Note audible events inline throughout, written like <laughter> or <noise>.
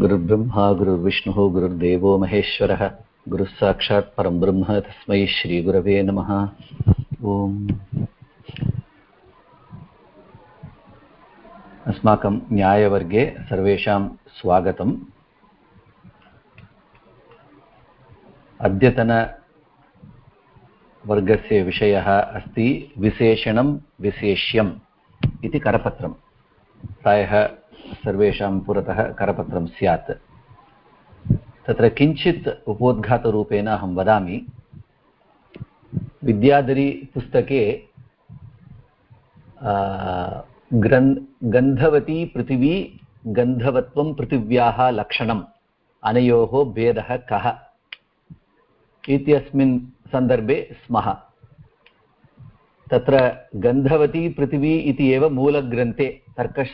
गुरुर्ब्रह्मा, गुरुर्विष्णुः, गुरुर्देवो महेश्वरः। गुरुः परं ब्रह्म, तस्मै श्रीगुरवे नमः। ॐ अस्माकं न्यायवर्गे सर्वेषां स्वागतम्। अद्यतनवर्गस्य विषयः अस्ति विशेषणं, विशेष्यम् इति करपत्रं प्रायः सर्वेषां पुरतः करपत्रं स्यात्। तत्र किञ्चित् उपोद्घातरूपेण अहं वदामि। विद्याधरीपुस्तके ग्रन्, गन्धवती पृथिवी, गन्धवत्वं पृथिव्याः लक्षणम्, अनयोः भेदः कः? इत्यस्मिन् सन्दर्भे स्मः। तत्र गन्धवती पृथिवी इति एव मूलग्रन्थे। तर्कश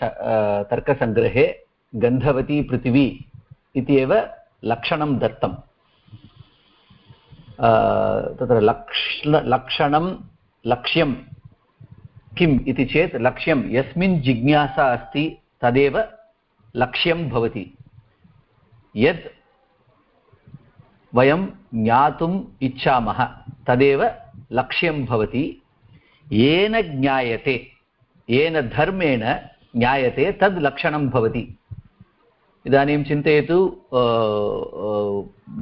तर्कसङ्ग्रहे गन्धवती पृथिवी इति एव लक्षणं दत्तं तत्र लक्ष लक्षणं, लक्ष्यं किम् इति चेत् लक्ष्यं यस्मिन् जिज्ञासा अस्ति तदेव लक्ष्यं भवति। यद् वयं ज्ञातुम् इच्छामः तदेव लक्ष्यं भवति। येन ज्ञायते, येन धर्मेण ज्ञायते तद् लक्षणं भवति। इदानीं चिन्तयतु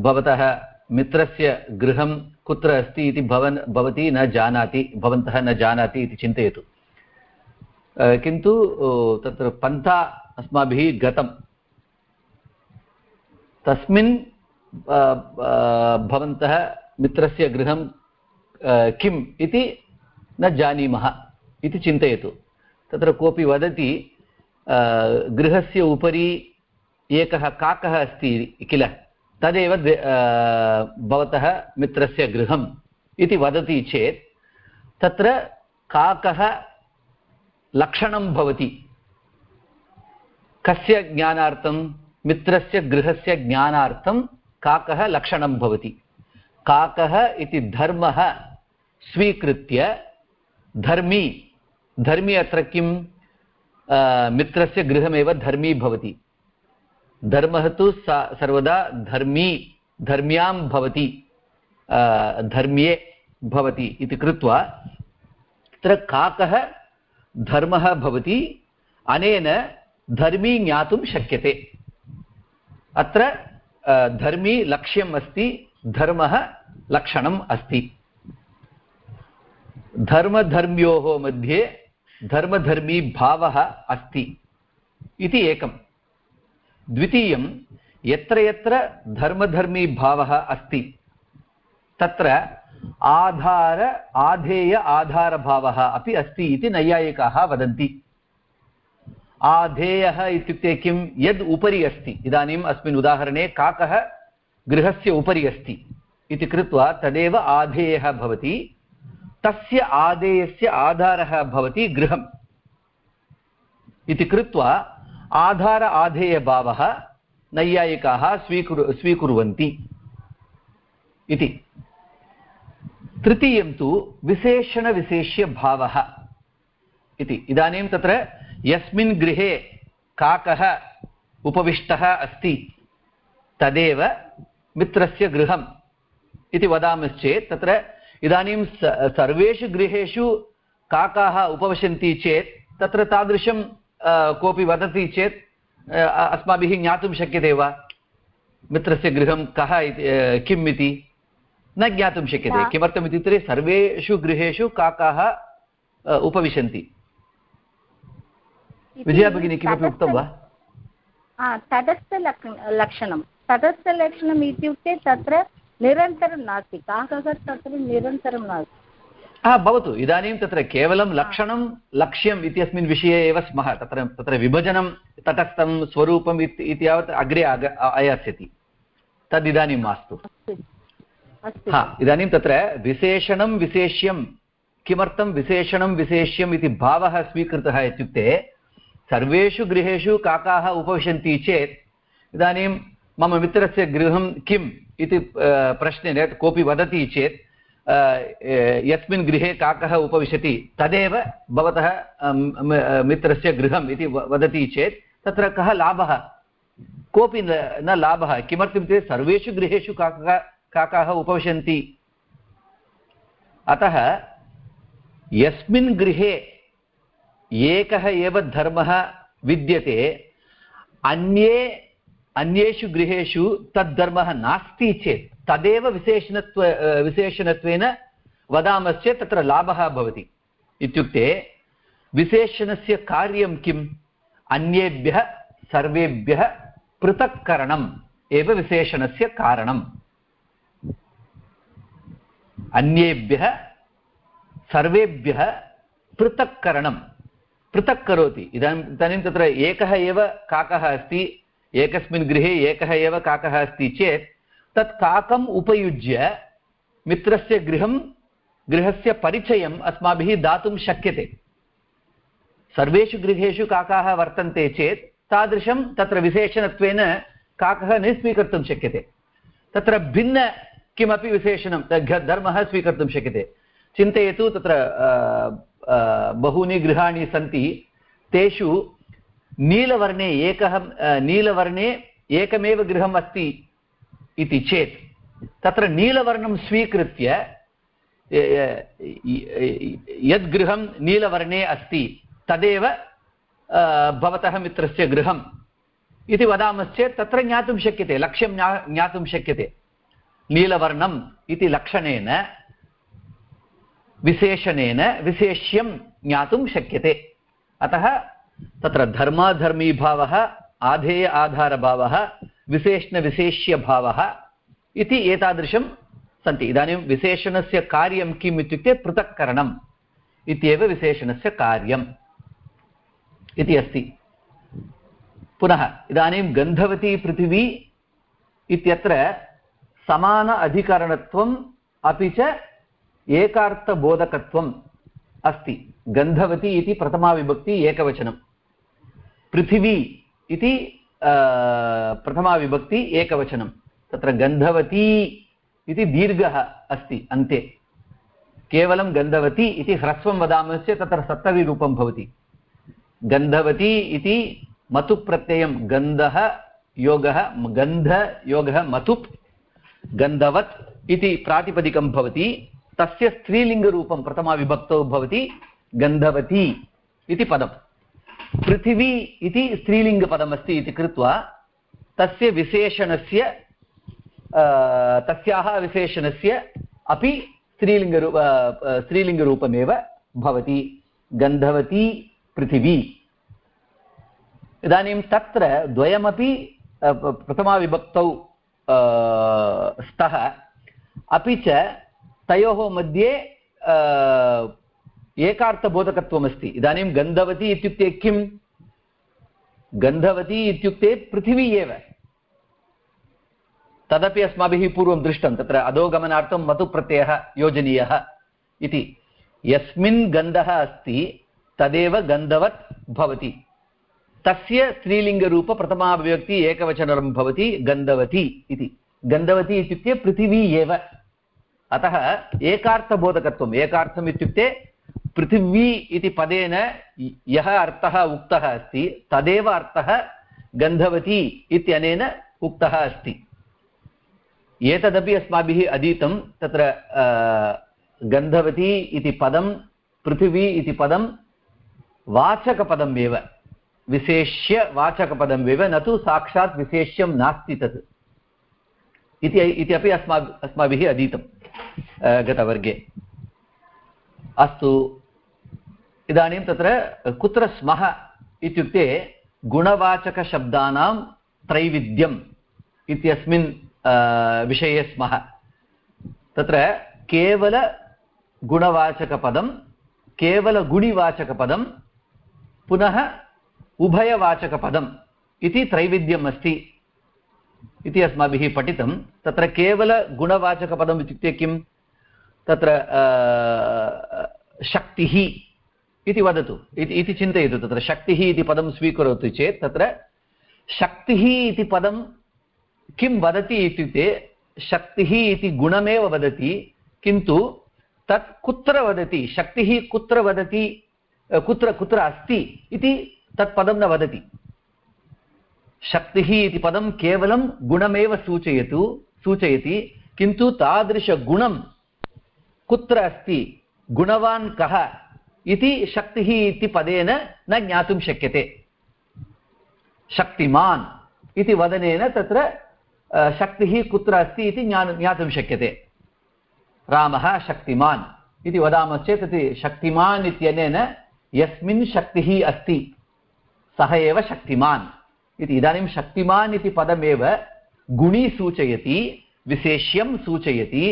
भवतः मित्रस्य गृहं कुत्र अस्ति इति भवन्, भवती न जानाति, भवन्तः न जानाति इति चिन्तयतु। किन्तु तत्र पन्था अस्माभिः गतं तस्मिन् भवन्तः मित्रस्य गृहं किम् इति न जानीमः इति चिन्तयतु। तत्र कोऽपि वदति गृहस्य उपरि एकः काकः अस्ति किल? तदेव भवतः मित्रस्य गृहम् इति वदति चेत्, तत्र काकः लक्षणं भवति। कस्य ज्ञानार्थं? मित्रस्य गृहस्य ज्ञानार्थं काकः लक्षणं भवति। काकः इति धर्मः स्वीकृत्य धर्मी धर्मी अत्र किं मित्रस्य गृहमेव धर्मी भवति। धर्मः तु सा, सर्वदा धर्मी, धर्म्यां भवति धर्म्ये भवति इति कृत्वा, तत्र काकः धर्मः भवति, अनेन धर्मी ज्ञातुं शक्यते। अत्र धर्मी लक्ष्यम् अस्ति, धर्मः लक्षणम् अस्ति। धर्मधर्म्योः मध्ये धर्मधर्मी भावः अस्ति इति एकम् द्वितीयं, यत्र यत्र धर्मधर्मी भावः अस्ति, तत्र आधार, आधेय आधारभावः अपि अस्ति इति नैयायिकाः वदन्ति। आधेयः इत्युक्ते किं? यद् उपरि अस्ति। इदानीम् अस्मिन् उदाहरणे काकः गृहस्य उपरि अस्ति इति कृत्वा तदेव आधेयः भवति। तस्य आदेयस्य आधारः भवति गृहम्। इति कृत्वा आधार आधेयभावः नैयायिकाः स्वीकुर्, स्वीकुर्वन्ति। इति। तृतीयं तु विशेषणविशेष्यभावः इति। इदानीं तत्र यस्मिन् गृहे काकः उपविष्टः अस्ति, तदेव मित्रस्य गृहम् इति वदामश्चेत् तत्र इदानीं सर्वेषु गृहेषु काकाः उपविशन्ति चेत् तत्र तादृशं कोऽपि वदति चेत् अस्माभिः ज्ञातुं शक्यते वा? मित्रस्य गृहं कः किम् इति? न ज्ञातुं शक्यते। किमर्थम् इत्युक्ते सर्वेषु गृहेषु काकाः उपविशन्ति। विजया भगिनी किमपि उक्तं वा? तटस्थलक्षणं तटस्थलक्षणम् इत्युक्ते तत्र निरन्तरं नास्ति। काकः तत्र निरन्तरं नास्ति। हा भवतु। इदानीं तत्र केवलं लक्षणं लक्ष्यम् इत्यस्मिन् विषये एव स्मः। तत्र तत्र विभजनं तटस्थं स्वरूपम् इति यावत् अग्रे आग आयास्यति। तदिदानीं मास्तु। हा इदानीं तत्र विशेषणं विशेष्यं किमर्थं विशेषणं विशेष्यम् इति भावः स्वीकृतः इत्युक्ते सर्वेषु गृहेषु काकाः उपविशन्ति चेत् इदानीं मम मित्रस्य गृहं किम्? इति प्रश्नेन कोऽपि वदति चेत् यस्मिन् गृहे काकः उपविशति, तदेव भवतः मित्रस्य गृहम् इति वदति चेत्, तत्र कः लाभः? कोऽपि न लाभः। किमर्थमित्युक्ते सर्वेषु गृहेषु काकः, काकाः उपविशन्ति। अतः, यस्मिन् गृहे एकः एव धर्मः विद्यते, अन्ये अन्येषु गृहेषु तद्धर्मः नास्ति चेत् तदेव विशेषणत्व विशेषणत्वेन वदामश्चेत् तत्र लाभः भवति। इत्युक्ते विशेषणस्य कार्यं किम्? अन्येभ्यः सर्वेभ्यः पृथक्करणम् एव विशेषणस्य कारणम्। अन्येभ्यः सर्वेभ्यः पृथक्करणं पृथक् करोति। इदानीम् इदानीं तत्र एकः एव काकः अस्ति। एकस्मिन् गृहे एकः एव काकः अस्ति चेत् तत् काकम् उपयुज्य मित्रस्य गृहं, गृहस्य परिचयम् अस्माभिः दातुं शक्यते। सर्वेषु गृहेषु काकाः वर्तन्ते चेत् तादृशं तत्र विशेषणत्वेन काकः न स्वीकर्तुं शक्यते। तत्र भिन्न किमपि विशेषणं धर्मः स्वीकर्तुं शक्यते। चिन्तयतु तत्र बहूनि गृहाणि सन्ति, तेषु नीलवर्णे एकः नीलवर्णे एकमेव गृहम् अस्ति इति चेत्, तत्र नीलवर्णं स्वीकृत्य यद्गृहं नीलवर्णे अस्ति, तदेव भवतः मित्रस्य गृहम् इति वदामश्चेत् तत्र ज्ञातुं शक्यते, लक्ष्यं ज्ञातुं शक्यते। नीलवर्णम् इति लक्षणेन, विशेषणेन, विशेष्यं ज्ञातुं शक्यते। अतः तत्र धर्माधर्मीभावः आधेय आधारभावः विशेषणविशेष्यभावः इति एतादृशं सन्ति। इदानीं विशेषणस्य कार्यं किम् इत्युक्ते पृथक्करणम् इत्येव विशेषणस्य कार्यम् इति अस्ति। पुनः इदानीं गन्धवती पृथिवी इत्यत्र समान अधिकरणत्वम् अपि च एकार्थबोधकत्वम् अस्ति। गन्धवती इति प्रथमाविभक्ति एकवचनं। पृथिवी इति प्रथमाविभक्ति एकवचनं। तत्र गन्धवती इति दीर्घः अस्ति, अन्ते। केवलं गन्धवती इति ह्रस्वं वदामश्चेत् तत्र सप्तविरूपं भवति। गन्धवती इति मतुप्रत्ययं गन्धः, योगः गन्धयोगः मतुप्, गन्धवत् इति प्रातिपदिकं भवति। तस्य स्त्रीलिङ्गरूपं प्रथमाविभक्तौ भवति। गन्धवती इति पदं पृथिवी इति स्त्रीलिङ्गपदमस्ति इति कृत्वा तस्य विशेषणस्य तस्याः विशेषणस्य अपि स्त्रीलिङ्गरू स्त्रीलिङ्गरूपमेव भवति। गन्धवती पृथिवी। इदानीं तत्र द्वयमपि प्रथमाविभक्तौ स्तः। अपि च तयोः मध्ये एकार्थबोधकत्वमस्ति। इदानीं गन्धवती इत्युक्ते किं गन्धवती इत्युक्ते पृथिवी एव। तदपि अस्माभिः पूर्वं दृष्टं, तत्र अधोगमनार्थं मतुप्रत्ययः योजनीयः इति। यस्मिन् गन्धः अस्ति, तदेव गन्धवत् भवति। तस्य स्त्रीलिङ्गरूपप्रथमाभिव्यक्ति एकवचनं भवति, गन्धवती इति। गन्धवती इत्युक्ते पृथिवी एव। अतः एकार्थबोधकत्वम्, एकार्थम् इत्युक्ते पृथिवी इति पदेन यः अर्थः उक्तः अस्ति, तदेव अर्थः गन्धवती इत्यनेन उक्तः अस्ति। एतदपि अस्माभिः अधीतं, तत्र गन्धवती इति पदं, पृथिवी इति पदं वाचकपदम् एव विशेष्य एव न तु साक्षात् विशेष्यं नास्ति तत्। इति, इत्यपि अस्मा अस्माभिः अधीतं गतवर्गे। अस्तु। इदानीं तत्र कुत्र स्मः इत्युक्ते गुणवाचकशब्दानां त्रैविध्यम् इत्यस्मिन् विषये स्मः। तत्र केवलगुणवाचकपदं केवलगुणिवाचकपदं पुनः उभयवाचकपदम् इति त्रैविध्यम् अस्ति इति अस्माभिः पठितं। तत्र केवलगुणवाचकपदम् इत्युक्ते किं तत्र शक्तिः। इति वदतु, इति चिन्तयतु तत्र, शक्तिः इति पदं स्वीकरोतु चेत् तत्र शक्तिः इति पदं किं वदति इत्युक्ते, शक्तिः इति गुणमेव वदति, किन्तु तत् कुत्र वदति, शक्तिः कुत्र वदति कुत्र कुत्र अस्ति इति तत् पदं न वदति। शक्तिः इति पदं केवलं गुणमेव सूचयतु, सूचयति, किन्तु तादृशगुणं कुत्र अस्ति, गुणवान् कः इति शक्तिः इति पदेन न ज्ञातुं शक्यते। शक्तिमान् इति वदनेन तत्र शक्तिः कुत्र अस्ति इति ज्ञा ज्ञातुं शक्यते। रामः शक्तिमान् इति वदामश्चेत् शक्तिमान् इत्यनेन यस्मिन् शक्तिः अस्ति, सः एव शक्तिमान् इति। इदानीं शक्तिमान् इति पदमेव गुणी सूचयति, विशेष्यं सूचयति,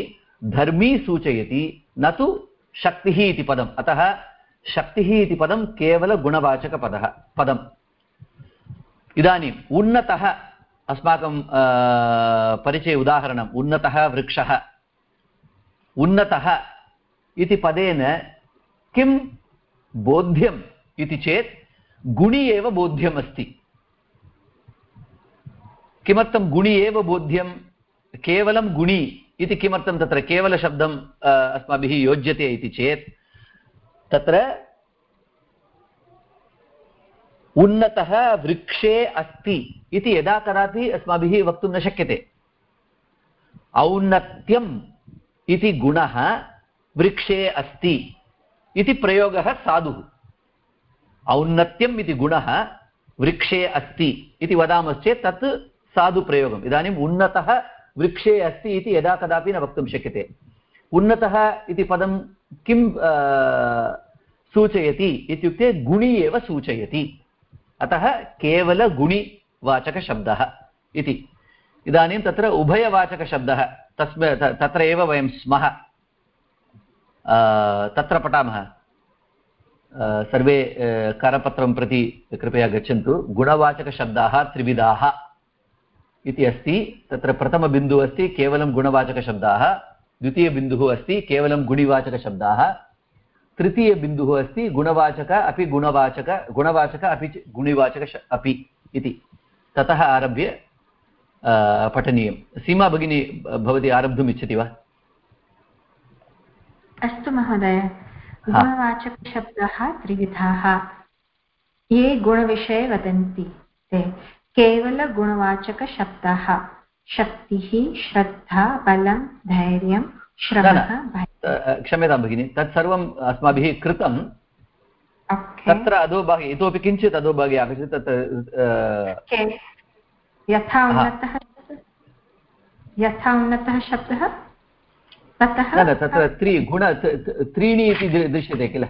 धर्मी सूचयति, न तु शक्तिः इति पदम्। अतः शक्तिः इति पदं केवलगुणवाचकपदः, पदम्। इदानीम् उन्नतः, अस्माकं परिचय उदाहरणम्, उन्नतः वृक्षः। उन्नतः इति पदेन किं बोध्यम् इति चेत् गुणि एव बोध्यम् अस्ति किमर्थं गुणि एव बोध्यं? केवलं गुणि इति किमर्थं तत्र? केवलशब्दम् अस्माभिः योज्यते इति चेत् तत्र उन्नतः वृक्षे अस्ति इति यदा कदापि अस्माभिः वक्तुं न शक्यते। औन्नत्यम् इति गुणः वृक्षे अस्ति इति प्रयोगः साधुः। औन्नत्यम् इति गुणः वृक्षे अस्ति इति वदामश्चेत् तत् साधुप्रयोगम्। इदानीम् उन्नतः वृक्षे अस्ति इति यदा कदापि न वक्तुं शक्यते। उन्नतः इति पदं किं सूचयति इत्युक्ते गुणि एव सूचयति। अतः केवलगुणिवाचकशब्दः इति। इदानीं तत्र उभयवाचकशब्दः, तस्मै तत्र एव वयं स्मः। तत्र पठामः। सर्वे करपत्रं प्रति कृपया गच्छन्तु। गुणवाचकशब्दाः त्रिविधाः इति अस्ति। तत्र प्रथमबिन्दुः अस्ति, केवलं गुणवाचकशब्दाः। द्वितीयबिन्दुः अस्ति केवलं गुणिवाचकशब्दाः। तृतीयबिन्दुः अस्ति गुणवाचक अपि गुणवाचक गुणवाचक अपि च गुणिवाचक अपि इति। ततः आरभ्य पठनीयं सीमा भगिनी भवती आरब्धुम् इच्छति वा? अस्तु महोदय। गुणवाचकशब्दाः त्रिविधाः। ये गुणविषये वदन्ति ते। केवलगुणवाचकशब्दाः। शक्तिः श्रद्धा बलं धैर्यं क्षम्यतां भगिनि तत्सर्वम् अस्माभिः कृतं। तत्र अधोभागे इतोपि किञ्चित् अधोभागे आगच्छति तत् यथा उन्नतः यथा उन्नतः शब्दः? ततः? न तत्र त्रि गुण त्रीणि इति दृश्यते किल?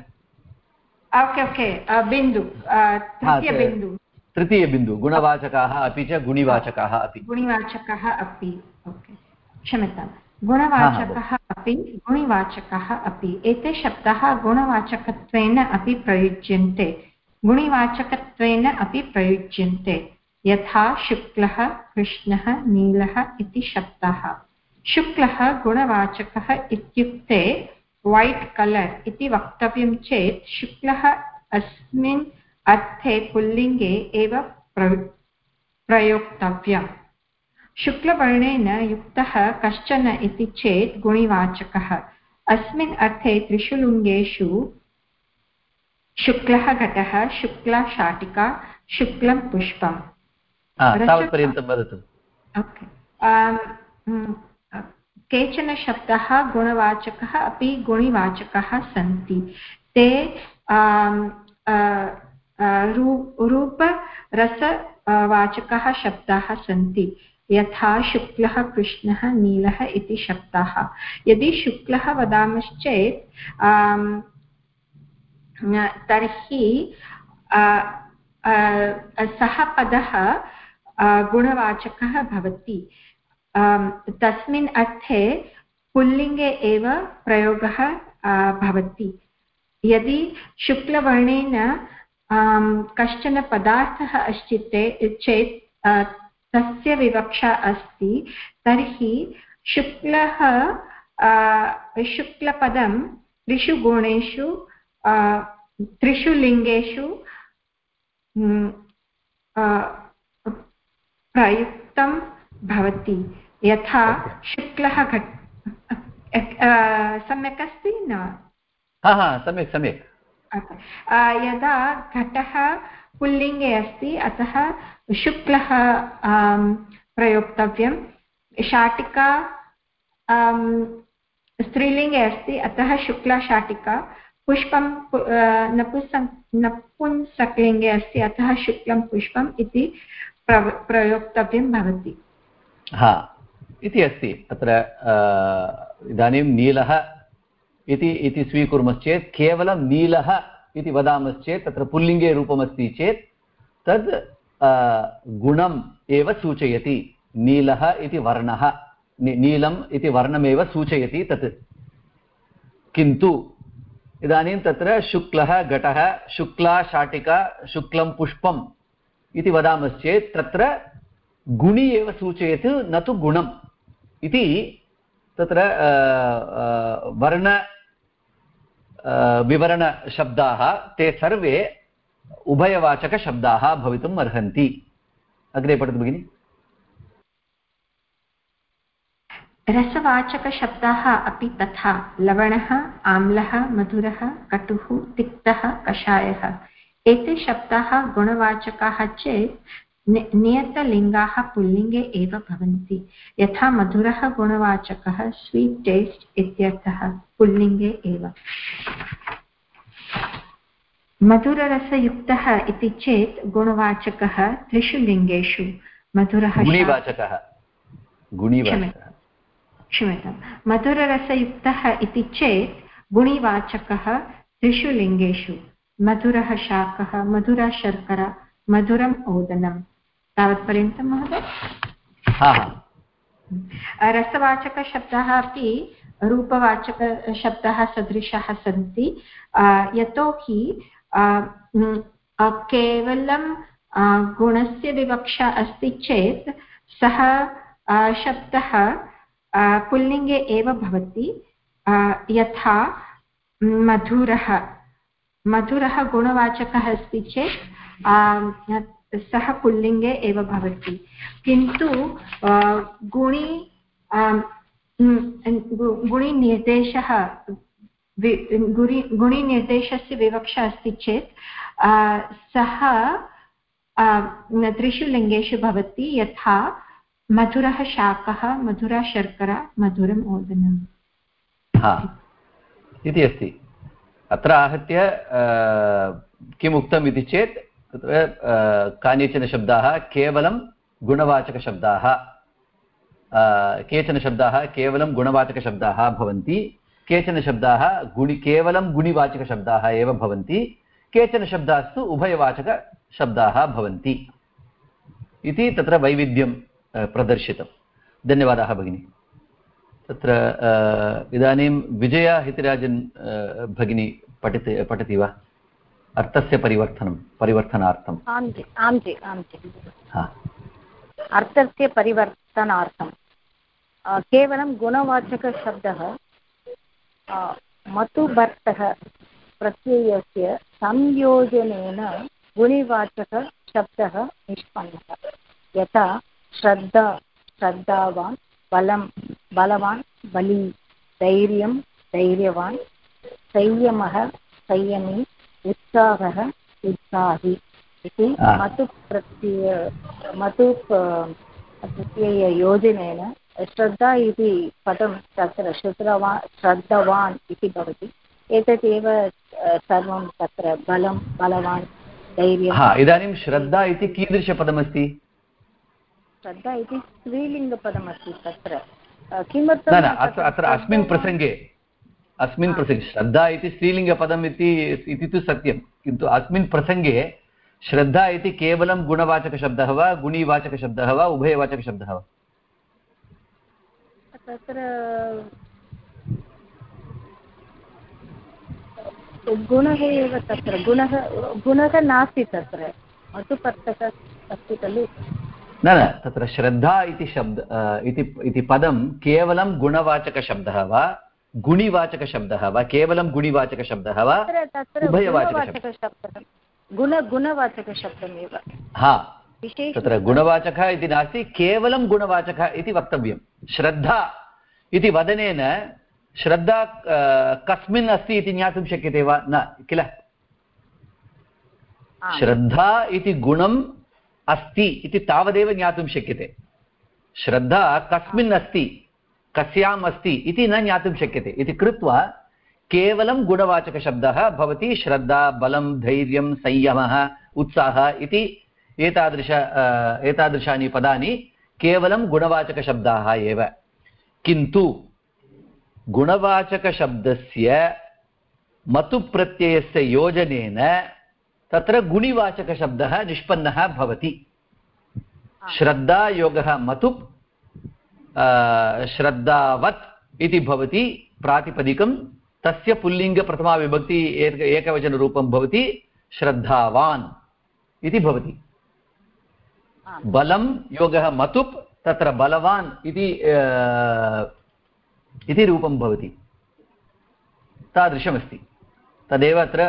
Okay okay. बिन्दु तृतीयबिन्दु। तृतीयबिन्दु गुणवाचकाः अपि च गुणिवाचकाः अपि। गुणिवाचकाः अपि ओके क्षम्यतां। गुणवाचकः अपि गुणिवाचकः अपि एते शब्दाः गुणवाचकत्वेन अपि प्रयुज्यन्ते। गुणिवाचकत्वेन अपि प्रयुज्यन्ते। यथा शुक्लः कृष्णः नीलः इति शब्दाः। शुक्लः गुणवाचकः इत्युक्ते वैट् कलर् इति वक्तव्यं चेत् शुक्लः अस्मिन् अर्थे पुल्लिङ्गे एव प्रयोक्तव्यम्। शुक्लवर्णेन युक्तः कश्चन इति चेत् गुणिवाचकः। अस्मिन् अर्थे त्रिषु लिङ्गेषु शुक्लः घटः शुक्ला शाटिका शुक्लं पुष्पम्। केचन शब्दाः गुणवाचकः अपि गुणिवाचकः सन्ति। ते रूपरसवाचकः शब्दाः सन्ति। यथा शुक्लः कृष्णः, नीलः इति शब्दाः। यदि शुक्लः वदामश्चेत् तर्हि सः पदः गुणवाचकः भवति। तस्मिन् अर्थे पुल्लिङ्गे एव प्रयोगः भवति। यदि शुक्लवर्णेन कश्चन पदार्थः अस्ति चेत् तस्य विवक्षा अस्ति तर्हि शुक्लः शुक्लपदं त्रिषु गुणेषु त्रिषु लिङ्गेषु प्रयुक्तं भवति। यथा शुक्लः घट् सम्यक् अस्ति न? हा हा सम्यक् सम्यक्। यदा घटः पुल्लिङ्गे अस्ति, अतः शुक्लः प्रयोक्तव्यं शाटिका स्त्रीलिङ्गे अस्ति, अतः शुक्ला शाटिका। पुष्पं नपुंसक, नपुंसकलिङ्गे अस्ति, अतः शुक्लं पुष्पम् इति प्रव, प्रयोक्तव्यं भवति। हा, इति अस्ति। अत्र इदानीं नीलः इति इति स्वीकुर्मश्चेत् केवलं नीलः इति वदामश्चेत् तत्र पुल्लिङ्गे रूपमस्ति चेत् तद् गुणम् एव सूचयति। नीलः इति वर्णः। नीलम् इति वर्णमेव सूचयति तत्। किन्तु इदानीं तत्र शुक्लः घटः, शुक्ला शाटिका, शुक्लं पुष्पम् इति वदामश्चेत् तत्र गुणि एव सूचयति न तु गुणम् इति तत्र वर्ण विवरणशब्दाः ते सर्वे उभयवाचकशब्दाः भवितुम् अर्हन्ति। अग्रे पठतु भगिनि। रसवाचकशब्दाः अपि तथा। लवणः, आम्लः, मधुरः, कटुः, तिक्तः, कषायः। एते शब्दाः गुणवाचकाः चेत् नियतलिङ्गाः पुल्लिङ्गे एव भवन्ति। यथा मधुरः गुणवाचकः स्वीट् टेस्ट् इत्यर्थः पुल्लिङ्गे एव। मधुररसयुक्तः इति चेत् गुणवाचकः त्रिषु लिङ्गेषु मधुरः गुणिवाचकः। क्षम्यतां मधुररसयुक्तः इति चेत् गुणिवाचकः त्रिषु लिङ्गेषु। मधुरः शाकः मधुरा शर्करा मधुरम् ओदनं तावत्पर्यन्तं महोदय? रसवाचकशब्दाः अपि रूपवाचकशब्दाः सदृशाः सन्ति. यतोहि केवलं गुणस्य विवक्षा अस्ति चेत् सः शब्दः पुल्लिङ्गे एव भवति. यथा मधुरः मधुरः गुणवाचकः अस्ति चेत् सः पुल्लिङ्गे एव भवति। किन्तु गुणि गुणिनिर्देशः गुणि गुणिनिर्देशस्य विवक्षा अस्ति चेत् सः त्रिषु लिङ्गेषु भवति, यथा मधुरः शाकः, मधुरा शर्करा मधुरम् ओदनम् हा। इति अस्ति। अत्र आहत्य किम् उक्तम् इति चेत् तत्र कानिचन शब्दाः केवलं गुणवाचकशब्दाः केचन शब्दाः केवलं गुणवाचकशब्दाः भवन्ति, केचन शब्दाः गुणि, केवलं गुणिवाचकशब्दाः एव भवन्ति, केचन शब्दास्तु उभयवाचकशब्दाः भवन्ति। इति तत्र वैविध्यं प्रदर्शितं। धन्यवादाः भगिनी। तत्र इदानीं विजया हितिराजन् भगिनी पठति पठति वा? अर्थस्य परिवर्तनं परिवर्तनार्थम् आं जि आं जि आं जि अर्थस्य परिवर्तनार्थं। केवलं गुणवाचकशब्दः मतुभर्तः प्रत्ययस्य संयोजनेन गुणिवाचकशब्दः निष्पन्नः। यथा श्रद्धा श्रद्धावान् बलं बलवान् बली धैर्यं धैर्यवान् संयमः संयमी उत्साहः उत्साही इति मतु प्रत्यय मतु प्रत्यययोजनेन श्रद्धा इति पदं तत्र श्रुतवान् श्रद्धवान् इति भवति। एतत् एव सर्वं तत्र बलं बलवान् धैर्यं हा इदानीं श्रद्धा इति कीदृशपदमस्ति? श्रद्धा इति स्त्रीलिङ्गपदमस्ति तत्र। किमर्थं अत्र अस्मिन् प्रसङ्गे अस्मिन् प्रसङ्गे श्रद्धा इति स्त्रीलिङ्गपदम् इति तु सत्यं किन्तु अस्मिन् प्रसङ्गे श्रद्धा इति केवलं गुणवाचकशब्दः वा गुणीवाचकशब्दः वा उभयवाचकशब्दः वा? तत्र गुणः एव तत्र गुणः गुणः नास्ति तत्र मतुपर्तकः अस्ति खलु? न न तत्र श्रद्धा इति शब्द इति इति पदं केवलं गुणवाचकशब्दः वा गुणिवाचकशब्दः वा केवलं गुणिवाचकशब्दः वा उभयवाचकशब्दः? गुण गुणवाचकशब्दमेव। हा तत्र गुणवाचकः इति नास्ति केवलं गुणवाचकः इति वक्तव्यं। श्रद्धा इति वदनेन श्रद्धा कस्मिन् अस्ति इति ज्ञातुं शक्यते वा? न किल? श्रद्धा इति गुणम् अस्ति इति तावदेव ज्ञातुं शक्यते। श्रद्धा कस्मिन् अस्ति कस्याम् अस्ति इति न ज्ञातुं शक्यते। इति कृत्वा केवलं गुणवाचकशब्दः भवति श्रद्धा बलं धैर्यं संयमः उत्साहः इति एतादृश एतादृशानि पदानि केवलं गुणवाचकशब्दाः एव। किन्तु गुणवाचकशब्दस्य मतुप्रत्ययस्य योजनेन तत्र गुणिवाचकशब्दः निष्पन्नः भवति। श्रद्धायोगः मतुप् श्रद्धावत् इति भवति प्रातिपदिकं तस्य पुल्लिङ्गप्रथमाविभक्ति एक एकवचनरूपं भवति श्रद्धावान् इति भवति। बलं योगः मतुप् तत्र बलवान् इति इति रूपं भवति। तादृशमस्ति। तदेव अत्र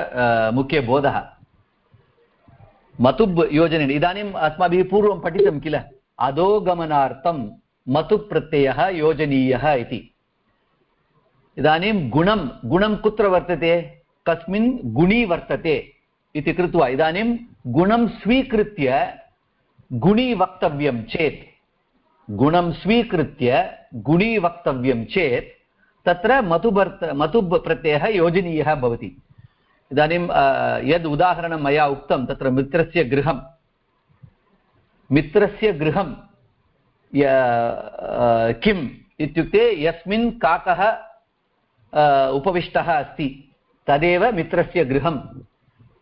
मुख्यबोधः। मतुब् योजनेन इदानीम् अस्माभिः पूर्वं पठितं किल? अधोगमनार्थं मतुप् प्रत्ययः योजनीयः इति। इदानीं गुणं गुणं कुत्र वर्तते? कस्मिन् गुणी वर्तते इति कृत्वा। इदानीं गुणं स्वीकृत्य गुणी वक्तव्यं चेत्, गुणं स्वीकृत्य गुणी वक्तव्यं चेत् तत्र मतुभर्त मतुब् प्रत्ययः योजनीयः भवति। इदानीं यद् उदाहरणं मया उक्तं, तत्र मित्रस्य गृहं। मित्रस्य गृहं किम् इत्युक्ते यस्मिन् काकः उपविष्टः अस्ति, तदेव मित्रस्य गृहम्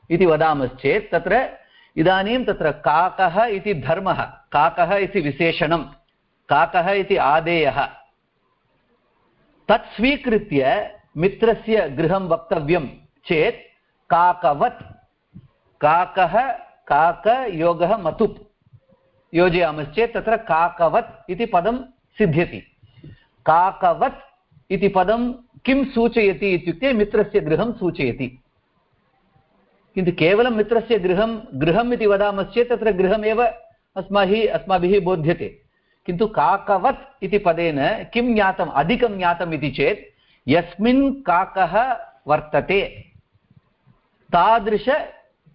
इति वदामश्चेत् तत्र इदानीं तत्र काकः इति धर्मः, काकः इति विशेषणं, काकः इति आदेयः। तत् स्वीकृत्य मित्रस्य गृहं वक्तव्यं चेत् काकवत्, काकः, काकयोगः मतुप्। योजयामश्चेत् तत्र काकवत् इति पदं सिद्ध्यति। काकवत् इति पदं किं सूचयति इत्युक्ते मित्रस्य गृहं सूचयति। किन्तु केवलं मित्रस्य गृहं, गृहम् इति वदामश्चेत् तत्र गृहमेव अस्माभिः अस्माभिः बोध्यते। किन्तु काकवत् इति पदेन किं ज्ञातम्, अधिकं ज्ञातम् इति चेत् यस्मिन् काकः वर्तते। तादृश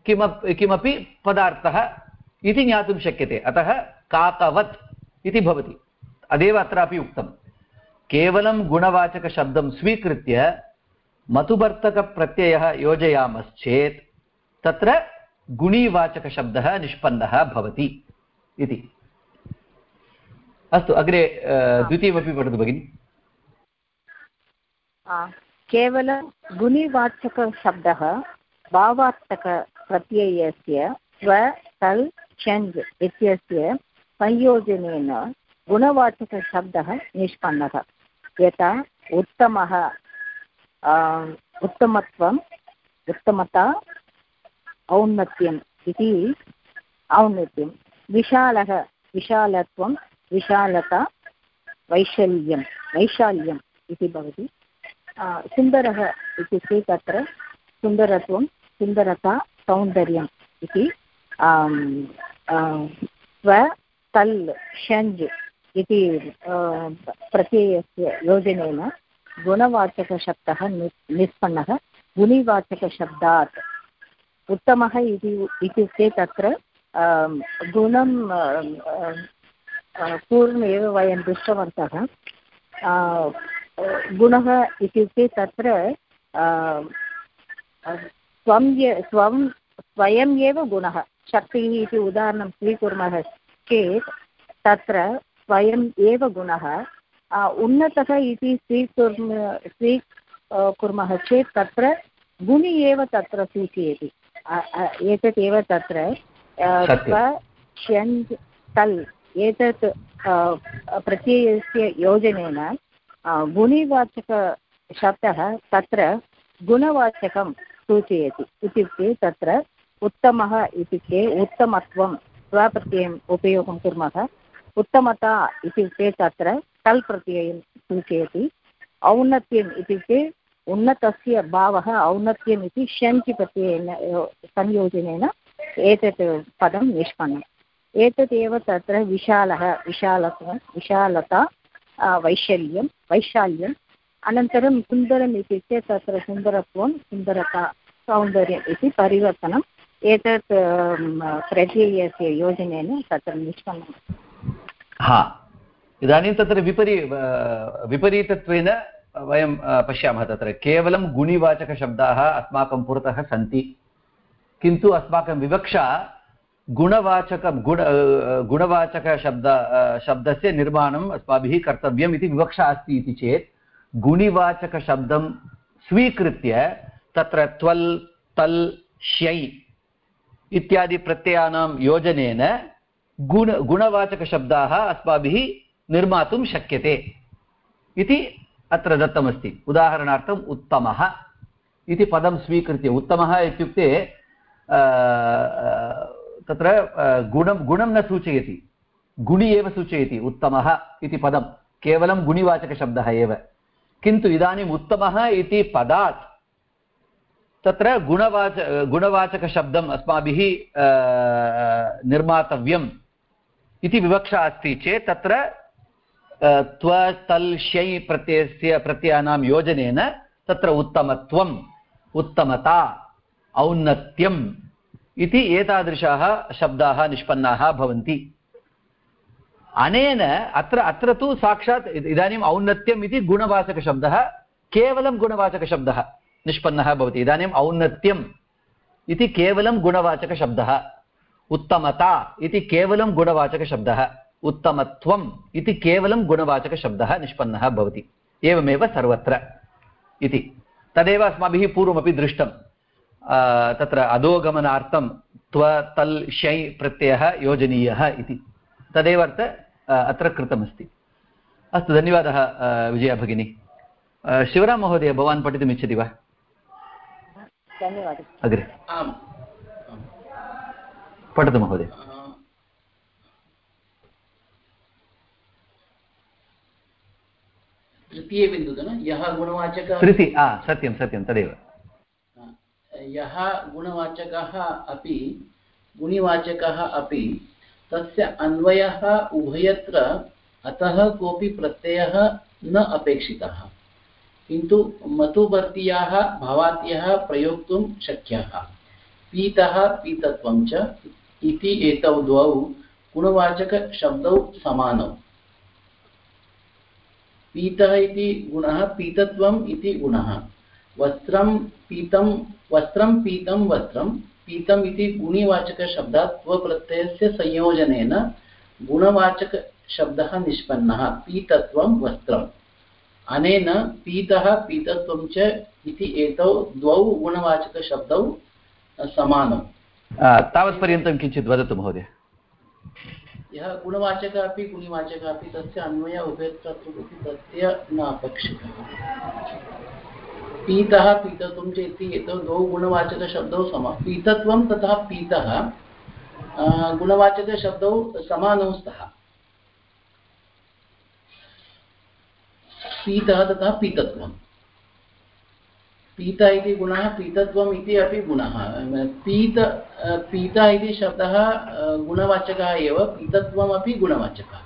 किमप्, किमपि पदार्थः इति ज्ञातुं शक्यते। अतः काकवत् इति भवति। तदेव अत्रापि उक्तं। केवलं गुणवाचकशब्दं स्वीकृत्य मतुभर्तकप्रत्ययः योजयामश्चेत् तत्र गुणीवाचकशब्दः निष्पन्नः भवति इति। अस्तु अग्रे द्वितीयमपि पठतु भगिनि। केवलं गुणिवाचकशब्दः भावार्थकप्रत्ययस्य स्व तल् चञ्ज् इत्यस्य संयोजनेन गुणवाचकशब्दः निष्पन्नः। यथा उत्तमः उत्तमत्वम्, उत्तमता, औन्नत्यम् इति औन्नत्यं विशालः, विशालत्वं, विशालता वैशल्यं वैशाल्यम् इति भवति। सुन्दरः इत्युक्ते तत्र सुन्दरत्वं, सुन्दरता, सौन्दर्यम् इति स्व, तल्, षञ्ज् इति प्रत्ययस्य योजनेन गुणवाचकशब्दः नि, निष्पन्नः। गुणिवाचकशब्दात् उत्तमः इति, इत्युक्ते तत्र गुणं पूर्वमेव वयं दृष्टवन्तः। गुणः इत्युक्ते तत्र स्वं स्वं स्वयम् एव गुणः। शक्तिः इति उदाहरणं स्वीकुर्मः चेत् तत्र स्वयम् एव गुणः उन्नतः इति स्वीकुर्म स्वी कुर्मः चेत् तत्र गुणि एव तत्र सूचयति। एतत् एव तत्र ष्यञ्ज् तल् एतत् प्रत्ययस्य योजनेन गुणिवाचकशब्दः तत्र गुणवाचकं सूचयति इत्युक्ते तत्र उत्तमः इत्युक्ते उत्तमत्वं स्वप्रत्ययम् उपयोगं कुर्मः। उत्तमता इत्युक्ते तत्र तल् प्रत्ययं सूचयति। औन्नत्यम् इत्युक्ते उन्नतस्य भावः औन्नत्यम् इति षञ्चि प्रत्ययेन संयोजनेन एतत् पदं निष्पन्नम्। एतदेव तत्र विशालः, विशालत्वं, विशालता वैशल्यं, वैशाल्यम्, अनन्तरं सुन्दरम् इत्युक्ते तत्र सुन्दरत्वं, सुन्दरता, सौन्दर्यम् इति परिवर्तनम् एतत् प्रत्ययस्य योजनेन तत्र निष्पन्नं हा। इदानीं तत्र विपरी विपरीतत्वेन वयं पश्यामः तत्र। केवलं गुणिवाचकशब्दाः अस्माकं पुरतः सन्ति। किन्तु अस्माकं विवक्षा गुणवाचक, गुण गुणवाचकशब्द शब्दस्य निर्माणम् अस्माभिः कर्तव्यम् इति विवक्षा अस्ति इति चेत्, गुणिवाचकशब्दं स्वीकृत्य तत्र त्वल्, तल्, श्यै इत्यादि प्रत्ययानां योजनेन गुण, गुणवाचकशब्दाः अस्माभिः निर्मातुं शक्यते। इति अत्र दत्तमस्ति। उदाहरणार्थम् उत्तमः। इति पदं स्वीकृत्य उत्तमः इत्युक्ते तत्र गुणं गुणं न सूचयति। गुणि एव सूचयति उत्तमः इति पदं। केवलं गुणिवाचकशब्दः एव। किन्तु इदानीम् उत्तमः इति पदात् तत्र गुणवाच, गुणवाचकशब्दम् अस्माभिः निर्मातव्यम् इति विवक्षा अस्ति चेत् तत्र त्व तल् शै प्रत्ययस्य, प्रत्ययानां योजनेन तत्र उत्तमत्वम्, उत्तमता, औन्नत्यम् इति एतादृशाः शब्दाः निष्पन्नाः भवन्ति। अनेन अत्र अत्र तु साक्षात् इदानीम् औन्नत्यम् इति गुणवाचकशब्दः, केवलं गुणवाचकशब्दः। निष्पन्नः भवति। इदानीम् औन्नत्यम् इति केवलं गुणवाचकशब्दः। उत्तमता इति केवलं गुणवाचकशब्दः। उत्तमत्वम् इति केवलं गुणवाचकशब्दः निष्पन्नः भवति। एवमेव सर्वत्र इति। तदेव अस्माभिः पूर्वमपि दृष्टं तत्र अधोगमनार्थं त्व, तल्, शै प्रत्ययः योजनीयः इति। तदेव अर्थ अत्र कृतमस्ति। अस्तु, धन्यवादः विजया भगिनी। शिवराम महोदय भवान् पठितुमिच्छति वा? धन्यवादः। अग्रे। पठतु महोदय। तृतीयबिन्दुः न? यः गुणवाचकः तृति सत्यं सत्यं तदेव। यः गुणवाचकः अपि गुणिवाचकः अपि तस्य अन्वयः उभयत्र अतः कोऽपि प्रत्ययः न अपेक्षितः। किन्तु मतुवर्तीयाः भवाद्यः प्रयोक्तुं शक्यः। पीतः पीतत्वं च इति एतौ द्वौ गुणवाचकशब्दौ समानौ। पीतः इति गुणः, पीतत्वम् इति गुणः। वस्त्रं पीतं वस्त्रं पीतं वस्त्रं, पीतम् इति गुणिवाचकशब्दात् स्वप्रत्ययस्य संयोजनेन गुणवाचकशब्दः निष्पन्नः, पीतत्वं वस्त्रम्। अनेन पीतः पीतत्वं च इति एतौ द्वौ गुणवाचकशब्दौ समानौ तावत्पर्यन्तं किञ्चित् वदतु महोदय। यः गुणवाचकः अपि गुणिवाचकः अपि तस्य अन्वय उभयत्रापि तस्य न अपेक्षितः पीतः पीतत्वं च इति एतौ द्वौ गुणवाचकशब्दौ सम पीतत्वं तथा पीतः गुणवाचकशब्दौ समानौ स्तः। पीतः तथा पीतत्वं पीत इति गुणः पीतत्वम् इति अपि गुणः। पीत पीत इति शब्दः गुणवाचकः एव पीतत्वमपि गुणवाचकः।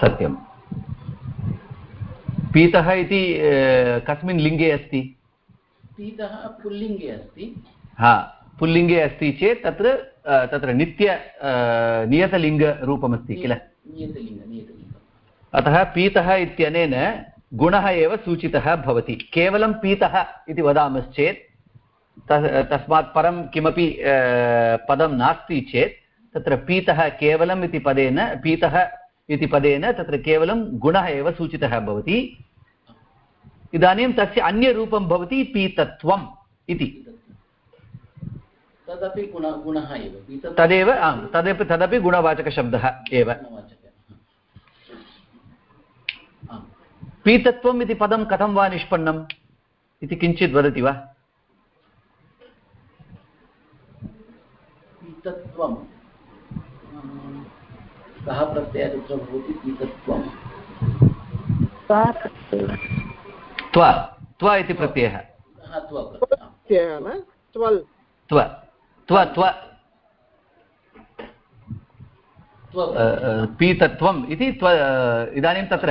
सत्यं पीतः इति कस्मिन् लिङ्गे अस्ति? पीतः पुल्लिङ्गे अस्ति। हा पुल्लिङ्गे अस्ति चेत् तत्र तत्र नित्य नियतलिङ्गरूपमस्ति किल? नियतलिङ्ग नियतलिङ्ग। अतः पीतः इत्यनेन गुणः एव सूचितः भवति। केवलं पीतः इति वदामश्चेत् तस्मात् परं किमपि पदं नास्ति चेत् तत्र पीतः केवलम् इति पदेन पीतः इति पदेन तत्र केवलं गुणः एव सूचितः भवति। इदानीं तस्य अन्यरूपं भवति पीतत्वम् इति। तदपि गुण गुणः एव। तदेव आम् तदपि तदपि गुणवाचकशब्दः एव। पीतत्वम् इति पदं कथं वा निष्पन्नम्? इति किञ्चित् वदति वा? पीतत्वं कः प्रत्ययः तत्र भवति? पीतत्वं त्व त्व इति प्रत्ययः। त्व त्व त्व पीतत्वम् इति त्व इदानीं तत्र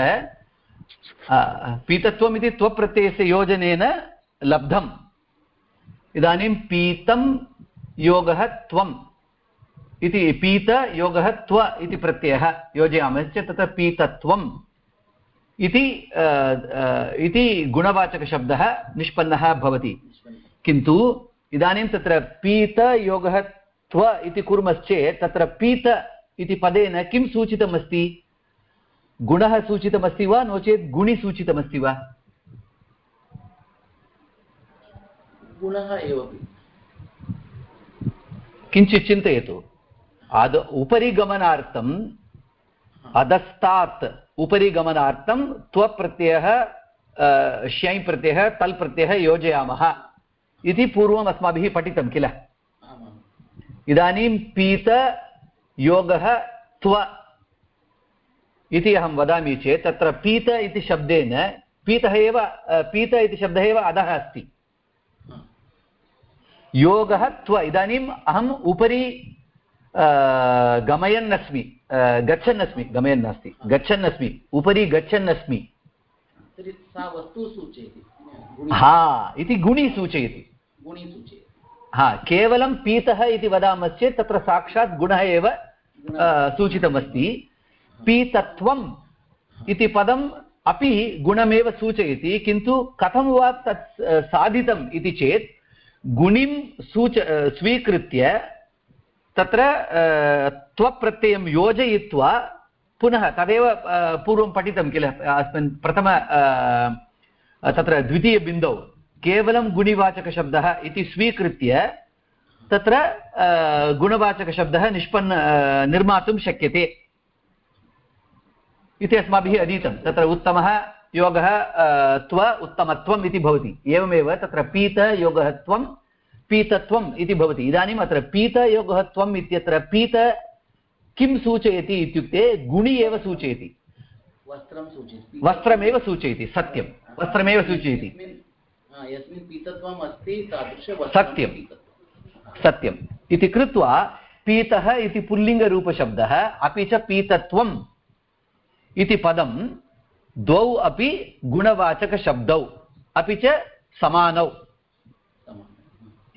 पीतत्वम् इति त्वप्रत्ययस्य योजनेन लब्धम् इदानीं पीतं योगः त्वम् इति पीत योगः त्व इति प्रत्ययः योजयामश्चेत् तत्र पीतत्वम् इति इति गुणवाचकशब्दः निष्पन्नः भवति किन्तु इदानीं तत्र पीत योगः त्व इति कुर्मश्चेत् तत्र पीत इति पदेन किं सूचितमस्ति गुणः सूचितमस्ति वा? नो चेत् गुणि सूचितमस्ति वा? गुणः एव किञ्चित् चिन्तयतु। अद उपरि गमनार्थम् अधस्तात् उपरि गमनार्थं त्वप्रत्ययः श्यै प्रत्ययः तल् प्रत्ययः योजयामः। इति पूर्वम् अस्माभिः पठितं किल? इदानीं पीत योगः त्व। इति अहं वदामि चेत् तत्र पीत इति शब्देन पीतः एव पीत इति शब्दः एव अधः अस्ति। योगः त्व इदानीम् अहम् उपरि गमयन्नस्मि गच्छन्नस्मि गमयन् नास्ति गच्छन्नस्मि उपरि गच्छन्नस्मि। हा इति गुणि सूचयति। हा केवलं पीतः इति वदामश्चेत् तत्र साक्षात् गुणः एव सूचितमस्ति। पीतत्वम् इति पदम् अपि गुणमेव सूचयति, किन्तु कथं वा तत् साधितम् इति चेत् गुणिं सूच स्वीकृत्य तत्र त्वप्रत्ययं योजयित्वा पुनः तदेव पूर्वं पठितं किल, अस्मिन् प्रथम तत्र द्वितीयबिन्दौ, केवलं गुणिवाचकशब्दः इति स्वीकृत्य तत्र गुणवाचकशब्दः निष्पन्न निर्मातुं शक्यते। इति अस्माभिः अधीतं। तत्र उत्तमः योगः त्व उत्तमत्वम् इति भवति। एवमेव तत्र पीतयोगः त्वं पीतत्वम् इति भवति। इदानीम् अत्र पीतयोगः त्वम् इत्यत्र पीत किं सूचयति इत्युक्ते गुणि एव सूचयति। वस्त्रं सूचयति। वस्त्रमेव सूचयति सत्यं। वस्त्रमेव सूचयति। यस्मिन् पीतत्वम् अस्ति सत्यं। सत्यम्। इति कृत्वा पीतः इति पुल्लिङ्गरूपशब्दः अपि च पीतत्वम् इति पदं द्वौ अपि गुणवाचकशब्दौ, अपि च समानौ।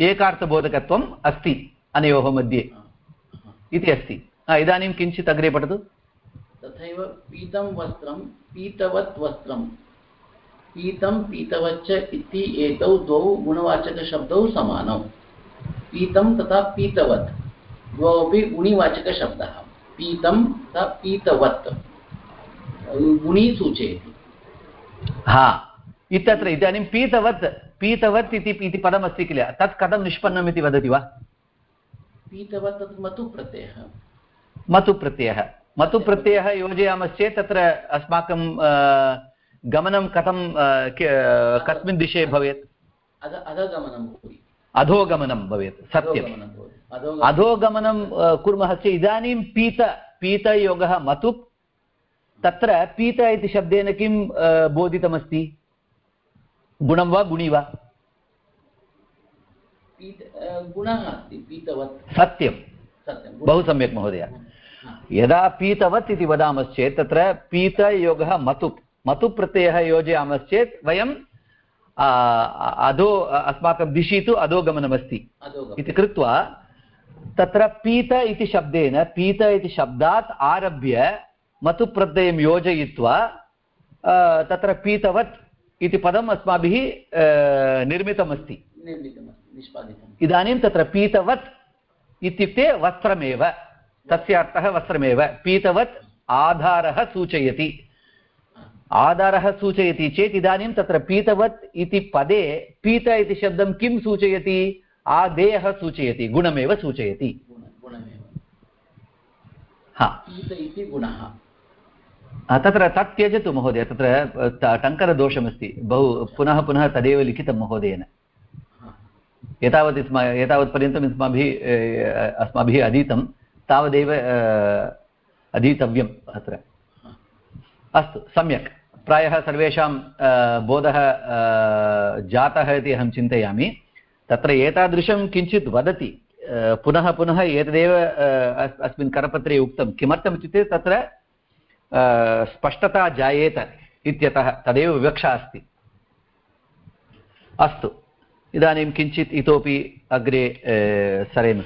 एकार्थबोधकत्वम् अस्ति अनयोः मध्ये। इति अस्ति। इदानीं किञ्चित् अग्रे पठतु। तथैव पीतं वस्त्रं, पीतवत् वस्त्रं। पीतं, पीतवच्च इति एतौ द्वौ गुणवाचकशब्दौ समानौ। पीतं तथा पीतवत्। द्वौ अपि गुणिवाचकशब्दः। पीतं तथा पीतवत्। गुणि सूचयति हा इत्यत्र इदानीं पीतवत् पीतवत् इति पदमस्ति किल? तत् कथं निष्पन्नम् इति वदति वा? पीतवत् तत् मतु प्रत्ययः मतुप्रत्ययः। मतुप्रत्ययः योजयामश्चेत् तत्र अस्माकं गमनं कथं कस्मिन् दिशे भवेत्? अध अधगमनं भवति। सत्यम्। अधोगमनं कुर्मः चेत् इदानीं पीत पीतयोगः मतुप् तत्र पीत इति शब्देन किं बोधितमस्ति? गुणं वा गुणि वा? सत्यं। बहु सम्यक् महोदय। यदा पीतवत् इति वदामश्चेत् तत्र पीतयोगः मतुप् मतुप् प्रत्ययः योजयामश्चेत् वयं अधो अस्माकं दिशि तु अधोगमनमस्ति अधोगमनं इति कृत्वा तत्र पीत इति शब्देन पीत इति शब्दात् आरभ्य मतुप्रत्ययं योजयित्वा तत्र पीतवत् इति पदम् अस्माभिः निर्मितमस्ति। इदानीं तत्र पीतवत् इत्युक्ते वस्त्रमेव। तस्य अर्थः वस्त्रमेव। पीतवत् आधारः सूचयति। आधारः सूचयति चेत् इदानीं तत्र पीतवत् इति पदे पीत इति शब्दं किं सूचयति? आदेयः सूचयति गुणमेव सूचयति। हा। इति गुणः। तत्र तत् त्यजतु महोदय, तत्र टङ्करदोषमस्ति। बहु, पुनः पुनः तदेव लिखितं महोदयेन। एतावत् स्म एतावत्पर्यन्तम् अस्माभिः अस्माभिः अधीतं। तावदेव अधीतव्यम् अत्र। अस्तु, सम्यक्। प्रायः सर्वेषां बोधः जातः इति अहं चिन्तयामि। तत्र एतादृशं किञ्चित् वदति। पुनः पुनः एतदेव अस्मिन् करपत्रे उक्तं। किमर्थम् इत्युक्ते तत्र स्पष्टता जायेत इत्यतः तदेव विवक्षा अस्ति। अस्तु। इदानीं किञ्चित् इतोपि अग्रे सरेम।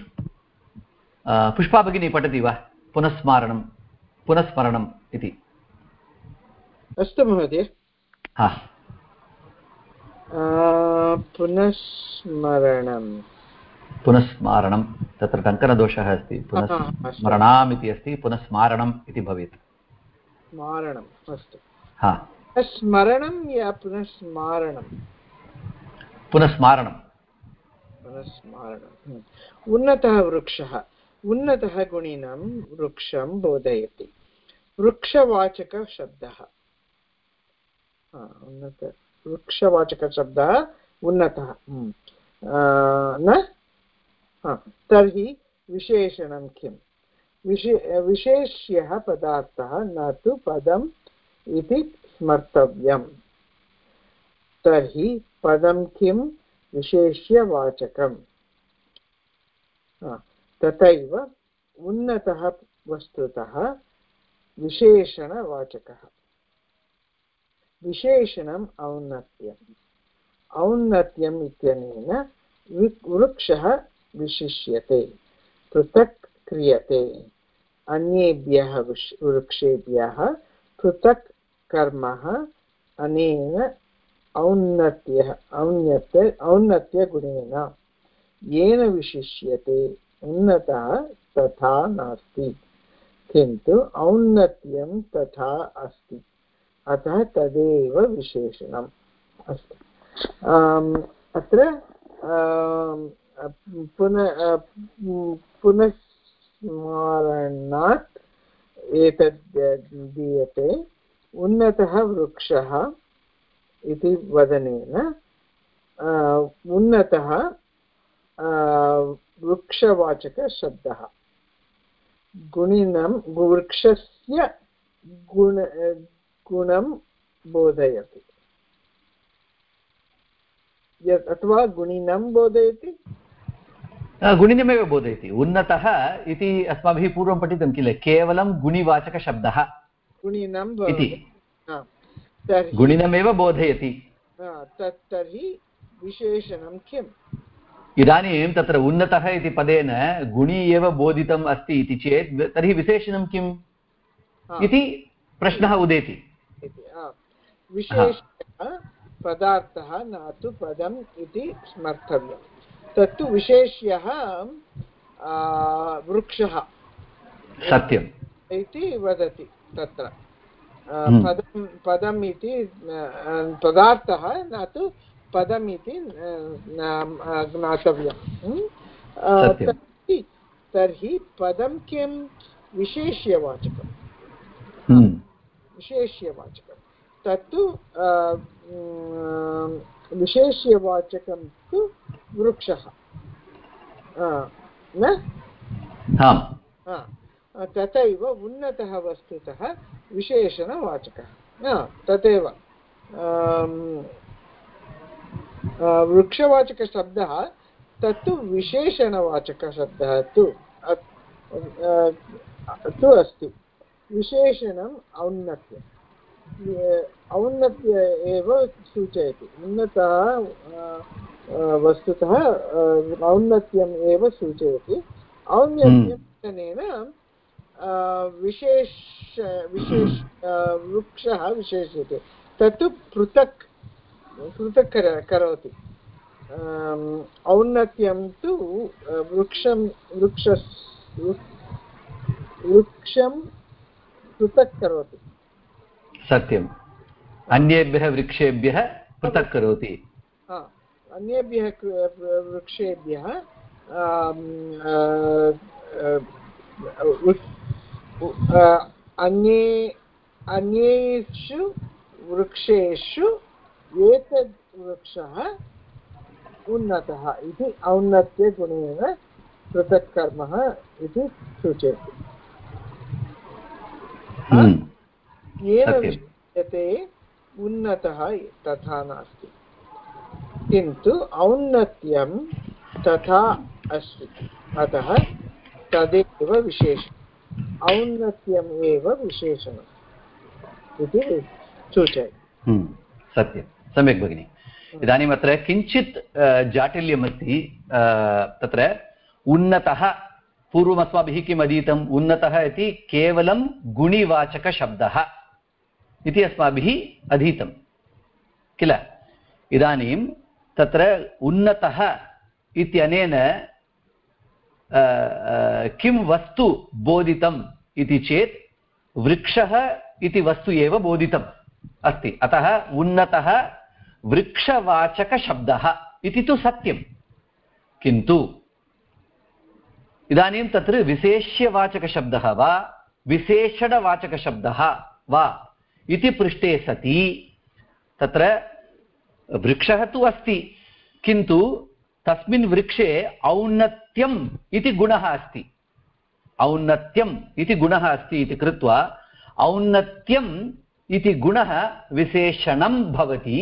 पुष्पा भगिनी पठति वा? पुनस्मारणं पुनस्मरणम् इति। अस्तु महोदय। हा। पुनस्मरणं पुनस्मारणं तत्र टङ्कनदोषः अस्तु। पुनस्मरणाम् इति अस्ति पुनस्मारणम् इति भवेत्। स्मारणम् अस्तु। हा। स्मरणं या पुनस्मारणं पुनस्मारणं पुनस्मारणम्। उन्नतः वृक्षः उन्नतः गुणिनं वृक्षं बोधयति। वृक्षवाचकशब्दः। उन्नत वृक्षवाचकशब्दः उन्नतः। हम्म। न? तर्हि विशेषणं किं विशे, विशेष्यः पदार्थः न तु पदम् इति स्मर्तव्यम्। तर्हि पदं किं विशेष्यवाचकम्। तथैव उन्नतः वस्तुतः विशेषणवाचकः। विशेषणम् औन्नत्यम्। औन्नत्यम् इत्यनेन वृक्षः विशिष्यते। पृथक् क्रियते। अन्येभ्यः वृक्ष- वृक्षेभ्यः पृथक् कर्मः अनेन औन्नत्यः औन्नत्य औन्नत्यगुणेन। येन विशिष्यते उन्नतः तथा नास्ति। किन्तु औन्नत्यं तथा अस्ति। अतः तदेव विशेषणम्। अस्तु। अत्र आम्, पुनः पुनस्मरणात् एतद् दीयते उन्नतः वृक्षः इति वदनेन उन्नतः वृक्षवाचकशब्दः। गुणिनं, वृक्षस्य गुण, गुणं बोधयति। यत् अथवा गुणिनं बोधयति? गुणिनमेव बोधयति। उन्नतः इति अस्माभिः पूर्वं पठितं किल? केवलं गुणिवाचकशब्दः इति। गुणिनमेव बोधयति। तर्हि विशेषणं किम्? इदानीं तत्र उन्नतः इति पदेन गुणि एव बोधितम् अस्ति इति चेत् तर्हि विशेषणं किम्? इति प्रश्नः उदेति। विशेषः पदार्थः न तु पदम् इति स्मर्तव्यं तत्तु विशेष्यः वृक्षः। सत्यम्। इति वदति तत्र। हम्म। पदं पदम् इति पदार्थः न तु पदम् इति ज्ञातव्यं हम्म? तर्हि तर्हि पदं किं? विशेष्यवाचकं हम्म। विशेष्यवाचकं तत्तु विशेष्यवाचकं तु वृक्षः। न? तथैव उन्नतः वस्तुतः विशेषणवाचकः। हा, तथैव वृक्षवाचकशब्दः तत्तु विशेषणवाचकशब्दः तु तु अस्ति। विशेषणम् औन्नत्यम्। औन्नत्य एव सूचयति। उन्नतः वस्तुतः औन्नत्यम् एव सूचयति। औन्नत्यनेन विशेष विशेष आ, वृक्षः विशेष्यते। तत्तु पृथक् पृथक् कर करोति। औन्नत्यं तु वृक्षं वृक्ष वृक्षं पृथक् करोति। सत्यम्। अन्येभ्यः वृक्षेभ्यः पृथक् करोति। हा, अन्येभ्यः वृक्षेभ्यः अन्ये अन्येषु वृक्षेषु एतद् वृक्षः उन्नतः इति औन्नत्यगुणेन पृथक् कर्मः इति सूचयति। हम्म। येन सत्यम्। उन्नतः तथा नास्ति। किन्तु औन्नत्यं तथा अस्ति। अतः तदेव विशेषणम् औन्नत्यम् एव विशेषणम् इति सूचयति। हम्म। सत्यं। सम्यक् भगिनि। इदानीम् अत्र किञ्चित् जाटिल्यमस्ति। तत्र उन्नतः पूर्वम् अस्माभिः किम् अधीतम्? उन्नतः इति केवलं गुणिवाचकशब्दः। इति अस्माभिः अधीतं किल? इदानीं तत्र उन्नतः इत्यनेन किं वस्तु बोधितम् इति चेत्, वृक्षः इति वस्तु एव बोधितम् अस्ति। अतः उन्नतः वृक्षवाचकशब्दः इति तु सत्यं किन्तु इदानीं तत्र विशेष्यवाचकशब्दः वा, विशेषणवाचकशब्दः वा इति पृष्टे सति। तत्र वृक्षः तु अस्ति, किन्तु तस्मिन् वृक्षे औन्नत्यम् इति गुणः अस्ति। औन्नत्यम् इति गुणः अस्ति इति कृत्वा औन्नत्यम् इति गुणः विशेषणं भवति।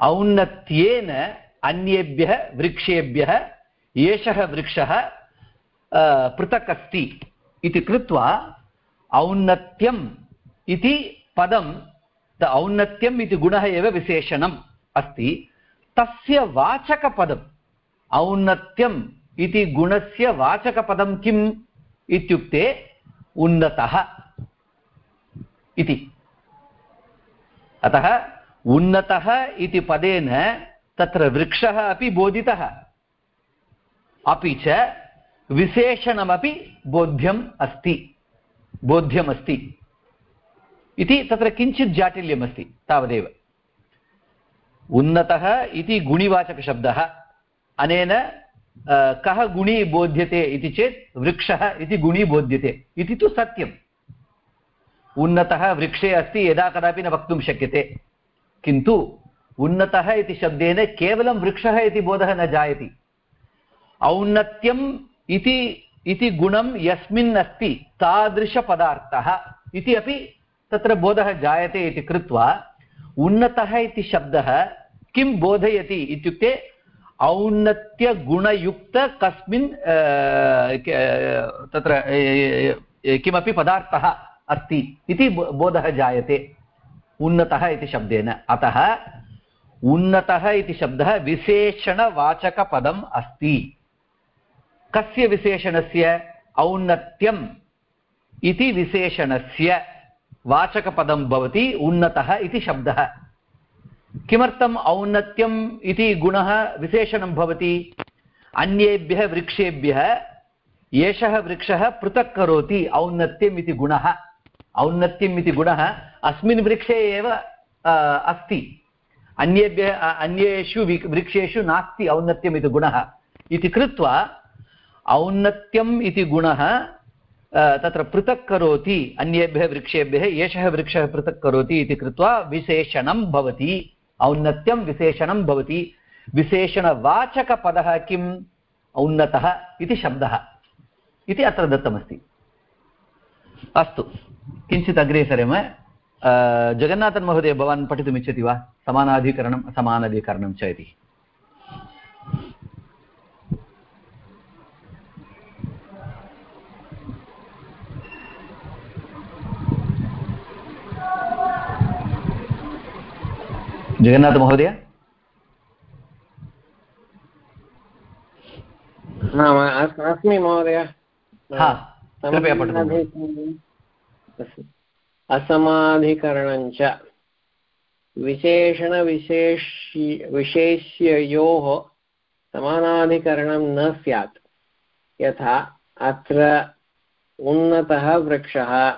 औन्नत्येन अन्येभ्यः वृक्षेभ्यः एषः वृक्षः पृथक् अस्ति इति कृत्वा औन्नत्यम् इति पदं औन्नत्यम् इति गुणः एव विशेषणम् अस्ति। तस्य वाचकपदम् औन्नत्यम् इति गुणस्य वाचकपदं किम् इत्युक्ते उन्नतः इति। अतः उन्नतः इति पदेन तत्र वृक्षः अपि बोधितः। अपि च विशेषणमपि बोध्यम् अस्ति। बोध्यमस्ति। इति तत्र किञ्चित् जाटिल्यमस्ति, तावदेव। उन्नतः इति गुणिवाचकशब्दः। अनेन कः गुणी बोध्यते इति चेत् वृक्षः इति गुणी बोध्यते। इति तु सत्यम्। उन्नतः वृक्षे अस्ति, यदा कदापि न वक्तुं शक्यते। किन्तु उन्नतः इति शब्देन केवलं वृक्षः इति बोधः न जायते। औन्नत्यम् इति इति गुणं यस्मिन् अस्ति, तादृशपदार्थः इति अपि तत्र बोधः जायते इति कृत्वा उन्नतः इति शब्दः किं बोधयति इत्युक्ते औन्नत्यगुणयुक्त कस्मिन् तत्र किमपि पदार्थः अस्ति इति बोधः जायते उन्नतः इति शब्देन। अतः उन्नतः इति शब्दः विशेषणवाचकपदम् अस्ति। कस्य विशेषणस्य? औन्नत्यम् इति विशेषणस्य। वाचकपदं भवति उन्नतः इति शब्दः। किमर्थम् औन्नत्यम् इति गुणः विशेषणं भवति? अन्येभ्यः वृक्षेभ्यः एषः वृक्षः पृथक् करोति औन्नत्यम् इति गुणः। औन्नत्यम् इति गुणः अस्मिन् वृक्षे एव अस्ति। अन्येभ्यः अन्येषु वृक्षेषु नास्ति औन्नत्यम् इति गुणः। इति कृत्वा औन्नत्यम् इति गुणः तत्र पृथक् करोति, अन्येभ्यः वृक्षेभ्यः एषः वृक्षः पृथक् करोति इति कृत्वा विशेषणं भवति, औन्नत्यं विशेषणं भवति। विशेषणवाचकपदः किम् औन्नतः इति शब्दः। इति अत्र दत्तमस्ति। अस्तु। किञ्चित् अग्रे सरेम। जगन्नाथन् महोदय भवान् पठितुमिच्छति वा? समानाधिकरणम् असमानाधिकरणं च इति। जगन्नाथमहोदय अस्मि महोदय। हा असमाधिकरणञ्च। विशेषणविशेष्य विशेष्ययोः समानाधिकरणं न स्यात्। यथा अत्र उन्नतः वृक्षः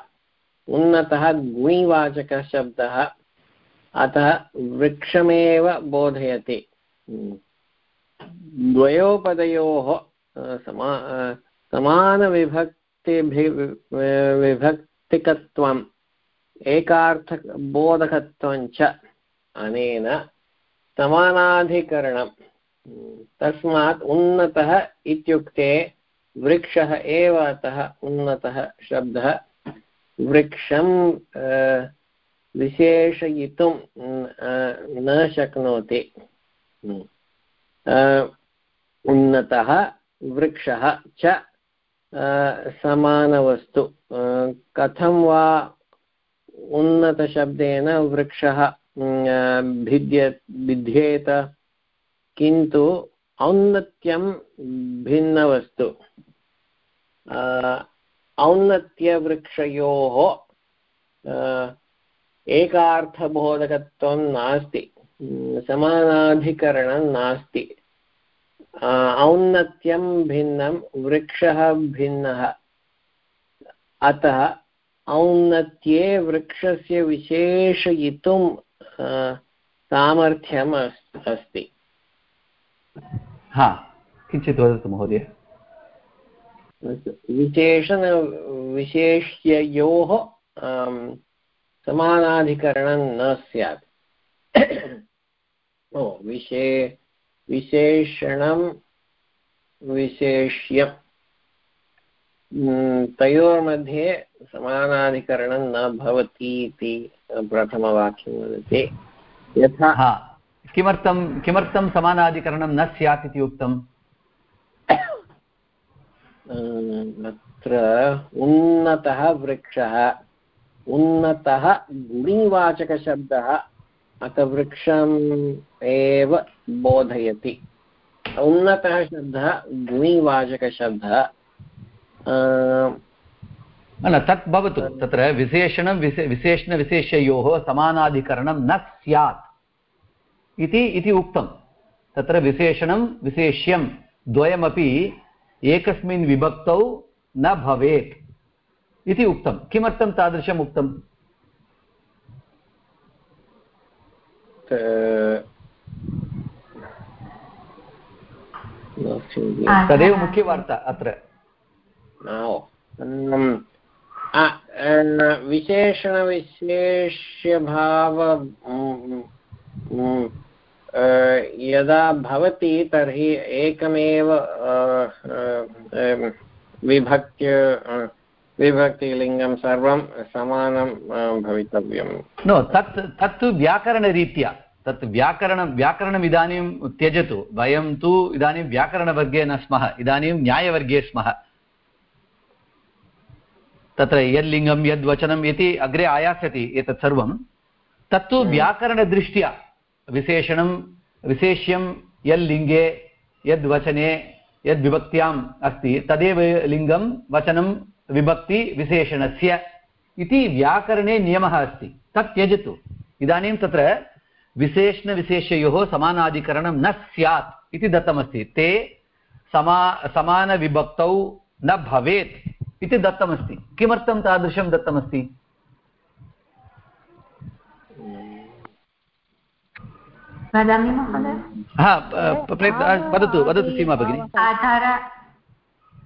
उन्नतः गुणिवाचकशब्दः अतः वृक्षमेव बोधयति। द्वयोपदयोः समा समानविभक्तिभि विभक्तिकत्वम् एकार्थबोधकत्वञ्च अनेन समानाधिकरणं तस्मात् उन्नतः इत्युक्ते वृक्षः एव अतः उन्नतः शब्दः। वृक्षं विशेषयितुं न शक्नोति। उन्नतः वृक्षः च समानवस्तु। कथं वा उन्नतशब्देन वृक्षः भिद्य भिद्येत किन्तु औन्नत्यं भिन्नवस्तु। औन्नत्यवृक्षयोः एकार्थबोधकत्वं नास्ति। समानाधिकरणं नास्ति। औन्नत्यं भिन्नं वृक्षः भिन्नः। अतः औन्नत्ये वृक्षस्य विशेषयितुं सामर्थ्यम् अस्ति। हा किञ्चित् वदतु महोदय। विशेषणविशेष्ययोः समानाधिकरणं न स्यात्। ओ विशे विशेषणं विशेष्यं। तयोर्मध्ये समानाधिकरणं न भवति इति प्रथमवाक्यं वदति। यथा हा किमर्थं किमर्थं समानाधिकरणं न स्यात् इति उक्तम् अत्र उन्नतः वृक्षः। उन्नतः गुणिवाचकशब्दः अथ वृक्षम् एव बोधयति। उन्नतः शब्दः गुणिवाचकशब्दः न तत् भवतु। तत्र विशेषणं, विशे विशेषणविशेषयोः समानाधिकरणं न स्यात्। इति इति उक्तं। तत्र विशेषणं, विशेष्यं द्वयमपि एकस्मिन् विभक्तौ न भवेत्। इति उक्तं। किमर्थं तादृशम् उक्तम् तदेव मुख्यवार्ता अत्र। विशेषणविशेष्यभाव यदा भवति तर्हि एकमेव विभक्त्य विभक्तिलिङ्गं सर्वं समानं भवितव्यं नो तत् तत्तु व्याकरणरीत्या तत् व्याकरणं व्याकरणम् इदानीं त्यजतु। वयं तु इदानीं व्याकरणवर्गे न स्मः इदानीं न्यायवर्गे स्मः। तत्र यल्लिङ्गं यद्वचनम् इति अग्रे आयास्यति एतत् सर्वं। तत्तु व्याकरणदृष्ट्या विशेषणं विशेष्यं यल्लिङ्गे यद्वचने यद्विभक्त्याम् अस्ति तदेव लिङ्गं वचनं विभक्ति विशेषणस्य इति व्याकरणे नियमः अस्ति। तत् त्यजतु। इदानीं तत्र विशेषणविशेषयोः समानाधिकरणं न स्यात् इति दत्तमस्ति। ते समा समानविभक्तौ न भवेत् इति दत्तमस्ति। किमर्थं तादृशं दत्तमस्ति? हा वदतु वदतु सीमा भगिनि।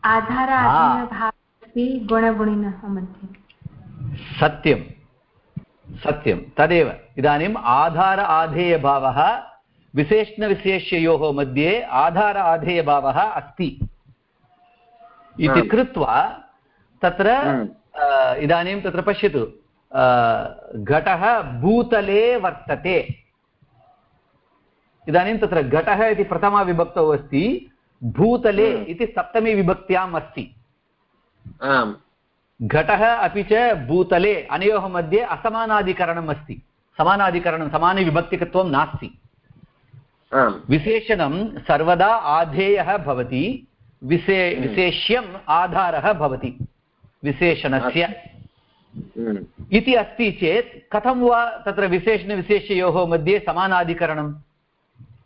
आधार आधाराधीनभावः गुणगुणिनः मध्ये सत्यं। सत्यं। तदेव। इदानीम् आधार आधेयभावः विशेषणविशेष्ययोः मध्ये आधार आधेयभावः अस्ति। इति कृत्वा तत्र इदानीं तत्र पश्यतु। घटः भूतले वर्तते। इदानीं तत्र घटः इति प्रथमाविभक्तौ अस्ति भूतले इति सप्तमीविभक्त्याम् अस्ति। आम्। घटः अपि च भूतले अनयोः मध्ये असमानाधिकरणम् अस्ति। समानाधिकरणं समानविभक्तिकत्वं नास्ति। विशेषणं सर्वदा आधेयः भवति विशे विशेष्यम् आधारः भवति विशेषणस्य। इति अस्ति चेत् कथं वा तत्र विशेषणविशेषयोः मध्ये समानाधिकरणं?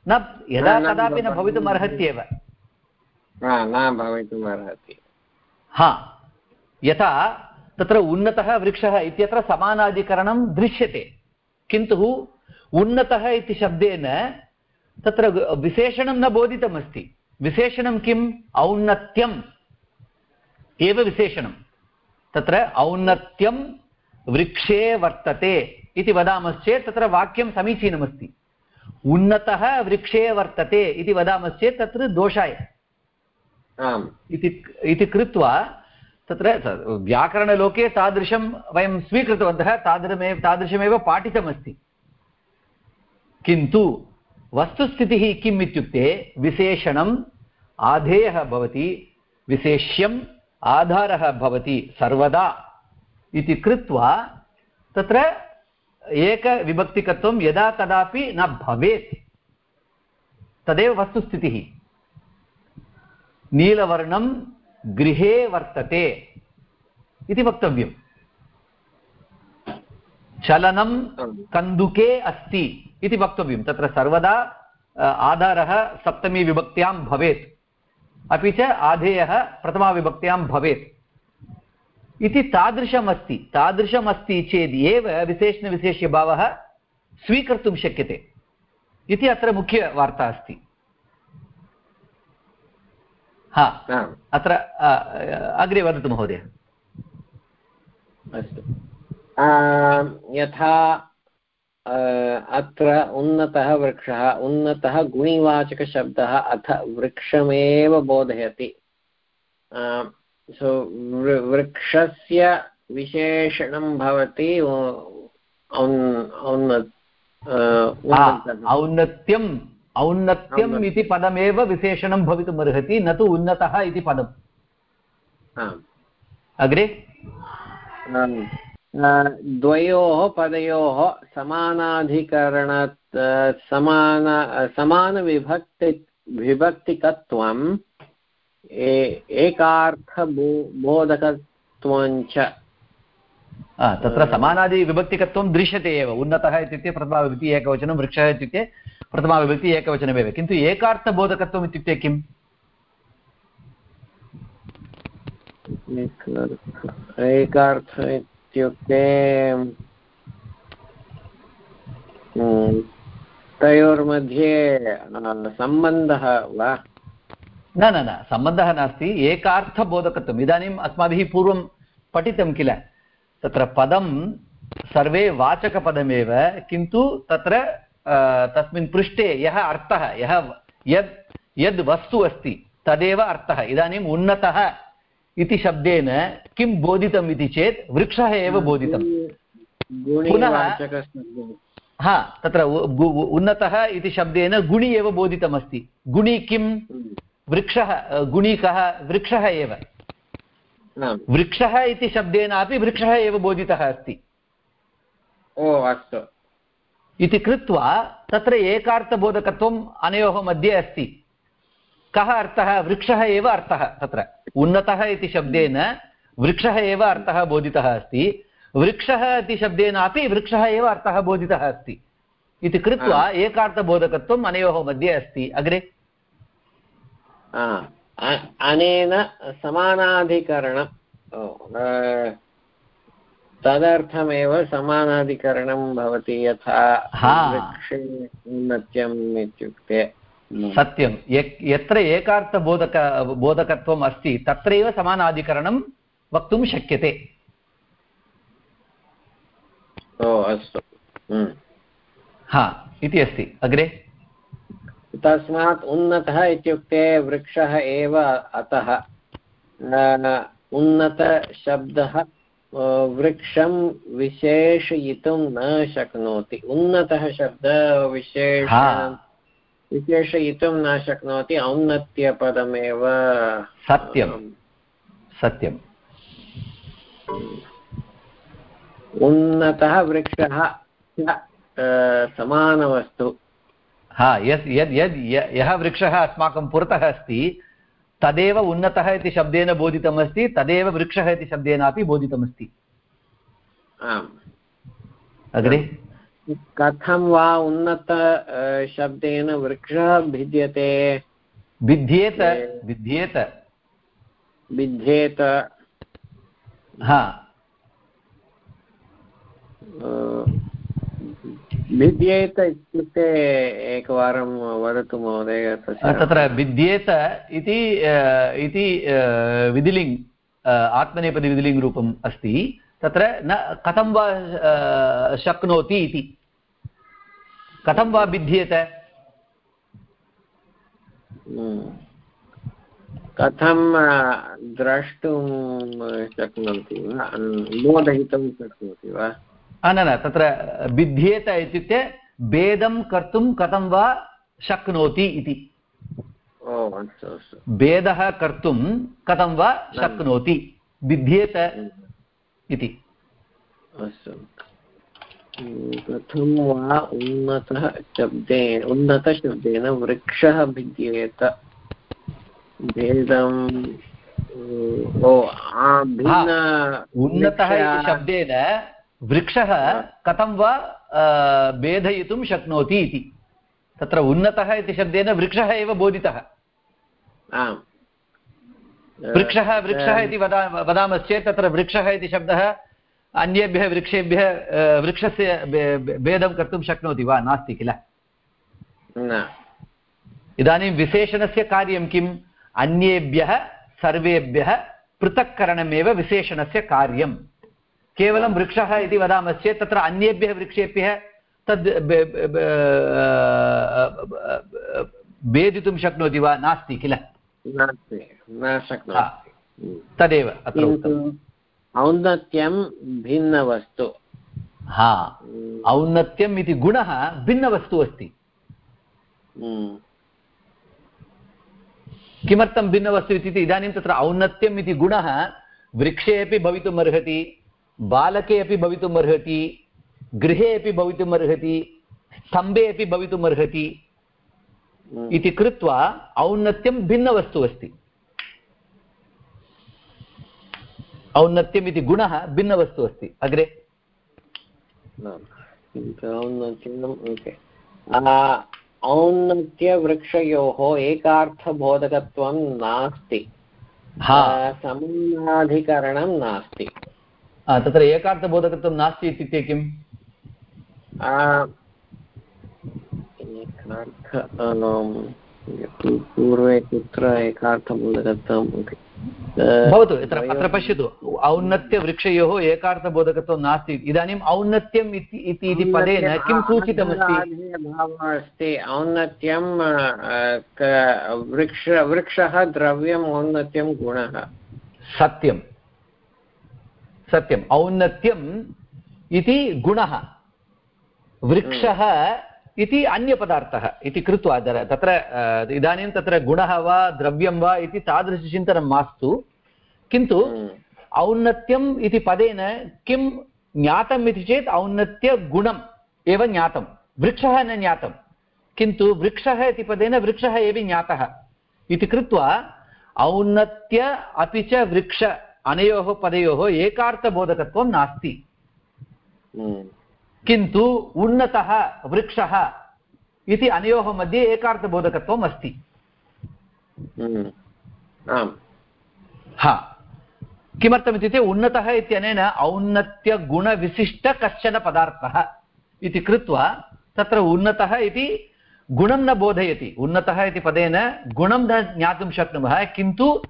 न यदा कदापि न भवितुमर्हत्येव। न भवितुमर्हति। हा, यथा तत्र उन्नतः वृक्षः इत्यत्र समानाधिकरणं दृश्यते। किन्तु उन्नतः इति शब्देन तत्र विशेषणं न बोधितमस्ति। विशेषणं किम्? औन्नत्यम् एव विशेषणं। तत्र औन्नत्यं वृक्षे वर्तते इति वदामश्चेत् तत्र वाक्यं समीचीनमस्ति। उन्नतः वृक्षे वर्तते इति वदामश्चेत् तत्र दोषाय। इति कृत्वा तत्र व्याकरणलोके तादृशं वयं स्वीकृतवन्तः तादृशमेव तादृशमेव पाठितमस्ति। किन्तु वस्तुस्थितिः किम् इत्युक्ते, विशेषणम् आधेयः भवति, विशेष्यम् आधारः भवति सर्वदा इति कृत्वा तत्र एकविभक्तिकत्वं यदा कदापि न भवेत्। तदेव वस्तुस्थितिः। नीलवर्णं गृहे वर्तते इति वक्तव्यम्। चलनं कन्दुके अस्ति इति वक्तव्यं तत्र सर्वदा आधारः सप्तमीविभक्त्यां भवेत्। अपि च आधेयः प्रथमाविभक्त्यां भवेत्। इति तादृशमस्ति। तादृशमस्ति चेदेव विशेषणविशेष्यभावः स्वीकर्तुं शक्यते। इति अत्र मुख्यवार्ता अस्ति। हा. अत्र अग्रे वदतु महोदय. अस्तु. यथा अत्र उन्नतः वृक्षः उन्नतः गुणिवाचकशब्दः अथ वृक्षमेव बोधयति. सो वृक्षस्य विशेषणं भवति औन्नत्यम् औन्नत्यम् इति पदमेव विशेषणं भवितुम् अर्हति न तु उन्नतः इति पदम्। अग्रे? द्वयोः पदयोः समानाधिकरण समान समानविभक्ति विभक्तिकत्वम् एकार्थबो बोधकत्वञ्च तत्र समानादिविभक्तिकत्वं दृश्यते एव। उन्नतः इत्युक्ते प्रथमाविभक्ति एकवचनं वृक्षः इत्युक्ते प्रथमाविभक्ति एकवचनमेव। किन्तु एकार्थबोधकत्वम् इत्युक्ते किम्? एकार्थ इत्युक्ते तयोर्मध्ये सम्बन्धः वा? न न न सम्बन्धः नास्ति। एकार्थबोधकत्वम्। इदानीम् अस्माभिः पूर्वं पठितं किल? तत्र पदं सर्वे वाचकपदमेव किन्तु तत्र तस्मिन् पृष्ठे यः अर्थः यः यद् यद् वस्तु अस्ति तदेव अर्थः। इदानीम् उन्नतः इति शब्देन किं बोधितम् इति चेत् वृक्षः एव बोधितम्। पुनः हा तत्र उन्नतः इति शब्देन गुणि एव बोधितमस्ति। गुणि किं? वृक्षः गुणि कः? वृक्षः एव। वृक्षः इति शब्देनापि वृक्षः एव बोधितः अस्ति। ओ अस्तु। इति कृत्वा तत्र एकार्थबोधकत्वम् अनयोः मध्ये अस्ति। कः अर्थः? वृक्षः एव अर्थः तत्र। उन्नतः इति शब्देन वृक्षः एव अर्थः बोधितः अस्ति। वृक्षः इति शब्देनापि वृक्षः एव अर्थः बोधितः अस्ति। इति कृत्वा एकार्थबोधकत्वम् अनयोः मध्ये अस्ति। अग्रे। अनेन समानाधिकरणं तदर्थमेव समानाधिकरणं भवति यथा वृक्षे उन्नत्यम् इत्युक्ते। सत्यं यत्र एकार्थबोधक बोधकत्वम् अस्ति तत्रैव समानाधिकरणं वक्तुं शक्यते। ओ अस्तु। हा इति अस्ति। अग्रे? तस्मात् उन्नतः इत्युक्ते वृक्षः एव अतः। उन्नतशब्दः वृक्षं विशेषयितुं न शक्नोति। उन्नतः शब्दविशेष विशेषयितुं न शक्नोति औन्नत्यपदमेव। सत्यं। सत्यम् उन्नतः वृक्षः समानवस्तु। हा यस् यद् यद् यः वृक्षः अस्माकं पुरतः अस्ति तदेव उन्नतः इति शब्देन बोधितमस्ति तदेव वृक्षः इति शब्देनापि बोधितमस्ति। अग्रे? कथं वा उन्नत शब्देन वृक्षः भिद्यते? भिद्येत भिद्येत। भिद्येत। हा। भिद्येत इत्युक्ते एकवारं वदतु महोदय तत्र भिद्येत इति इति विधिलिङ्ग् आत्मनेपदी विधिलिङ्ग् रूपम् अस्ति। तत्र न कथं वा शक्नोति इति। कथं वा भिद्येत? कथं द्रष्टुं शक्नोति वा? बोधयितुं शक्नोति वा? न न तत्र भिद्येत इत्युक्ते भेदं कर्तुं कथं वा शक्नोति इति। भेदः कर्तुं कथं वा शक्नोति भिद्येत इति। कथं वा उन्नतः शब्देन उन्नतशब्देन वृक्षः भिद्येत। भेदं ओ आ, भिन्न उन्नतः शब्देन वृक्षः कथं वा भेदयितुं शक्नोति इति। तत्र उन्नतः इति शब्देन वृक्षः एव बोधितः। आम्। वृक्षः वृक्षः इति वदा वदामश्चेत् तत्र वृक्षः इति शब्दः अन्येभ्यः वृक्षेभ्यः वृक्षस्य भेदं कर्तुं शक्नोति वा? नास्ति किल? न। इदानीं विशेषणस्य कार्यं किम्? अन्येभ्यः सर्वेभ्यः पृथक्करणमेव विशेषणस्य कार्यं केवलं वृक्षः इति वदामश्चेत् तत्र अन्येभ्यः वृक्षेभ्यः तद् भेदितुं शक्नोति वा? नास्ति किल? नास्ति न शक्नोति। तदेव अत्र औन्नत्यं भिन्नवस्तु। हा औन्नत्यम् इति गुणः भिन्नवस्तु अस्ति। हम्म, किमर्थं भिन्नवस्तु इत्युक्ते इदानीं तत्र औन्नत्यम् इति गुणः वृक्षे अपि भवितुम् अर्हति बालके अपि भवितुम् अर्हति गृहे अपि भवितुम् अर्हति स्तम्भे अपि भवितुम् अर्हति हम्म। इति कृत्वा औन्नत्यं भिन्नवस्तु अस्ति। औन्नत्यम् इति गुणः भिन्नवस्तु अस्ति। अग्रे। औन्नत्यवृक्षयोः एकार्थबोधकत्वं नास्ति। हा। समानाधिकरणं नास्ति। तत्र एकार्थबोधकत्वं नास्ति इत्युक्ते किम् एकार्थ पूर्वे कुत्र एकार्थबोधकत्वम् भवतु अत्र अत्र पश्यतु औन्नत्यवृक्षयोः एकार्थबोधकत्वं नास्ति इदानीम् औन्नत्यम् इति इति पदेन किं सूचितमस्ति अस्ति औन्नत्यं वृक्ष वृक्षः द्रव्यम् औन्नत्यं गुणः सत्यं सत्यम्। औन्नत्यम् इति गुणः। वृक्षः इति अन्यपदार्थः इति कृत्वा तत्र इदानीं तत्र गुणः वा द्रव्यं वा इति तादृशचिन्तनं मास्तु। किन्तु औन्नत्यम् इति पदेन किं ज्ञातम् इति चेत् औन्नत्यगुणम् एव ज्ञातं वृक्षः न ज्ञातं किन्तु वृक्षः इति पदेन वृक्षः एव ज्ञातः। इति कृत्वा औन्नत्य अपि च वृक्ष अनयोः पदयोः एकार्थबोधकत्वं नास्ति। किन्तु उन्नतः वृक्षः इति अनयोः मध्ये एकार्थबोधकत्वम् अस्ति। आम्। हा। किमर्थमित्युक्ते उन्नतः इत्यनेन औन्नत्यगुणविशिष्ट कश्चन पदार्थः इति कृत्वा तत्र उन्नतः इति गुणं न बोधयति। उन्नतः इति पदेन गुणं न ज्ञातुं शक्नुमः किन्तु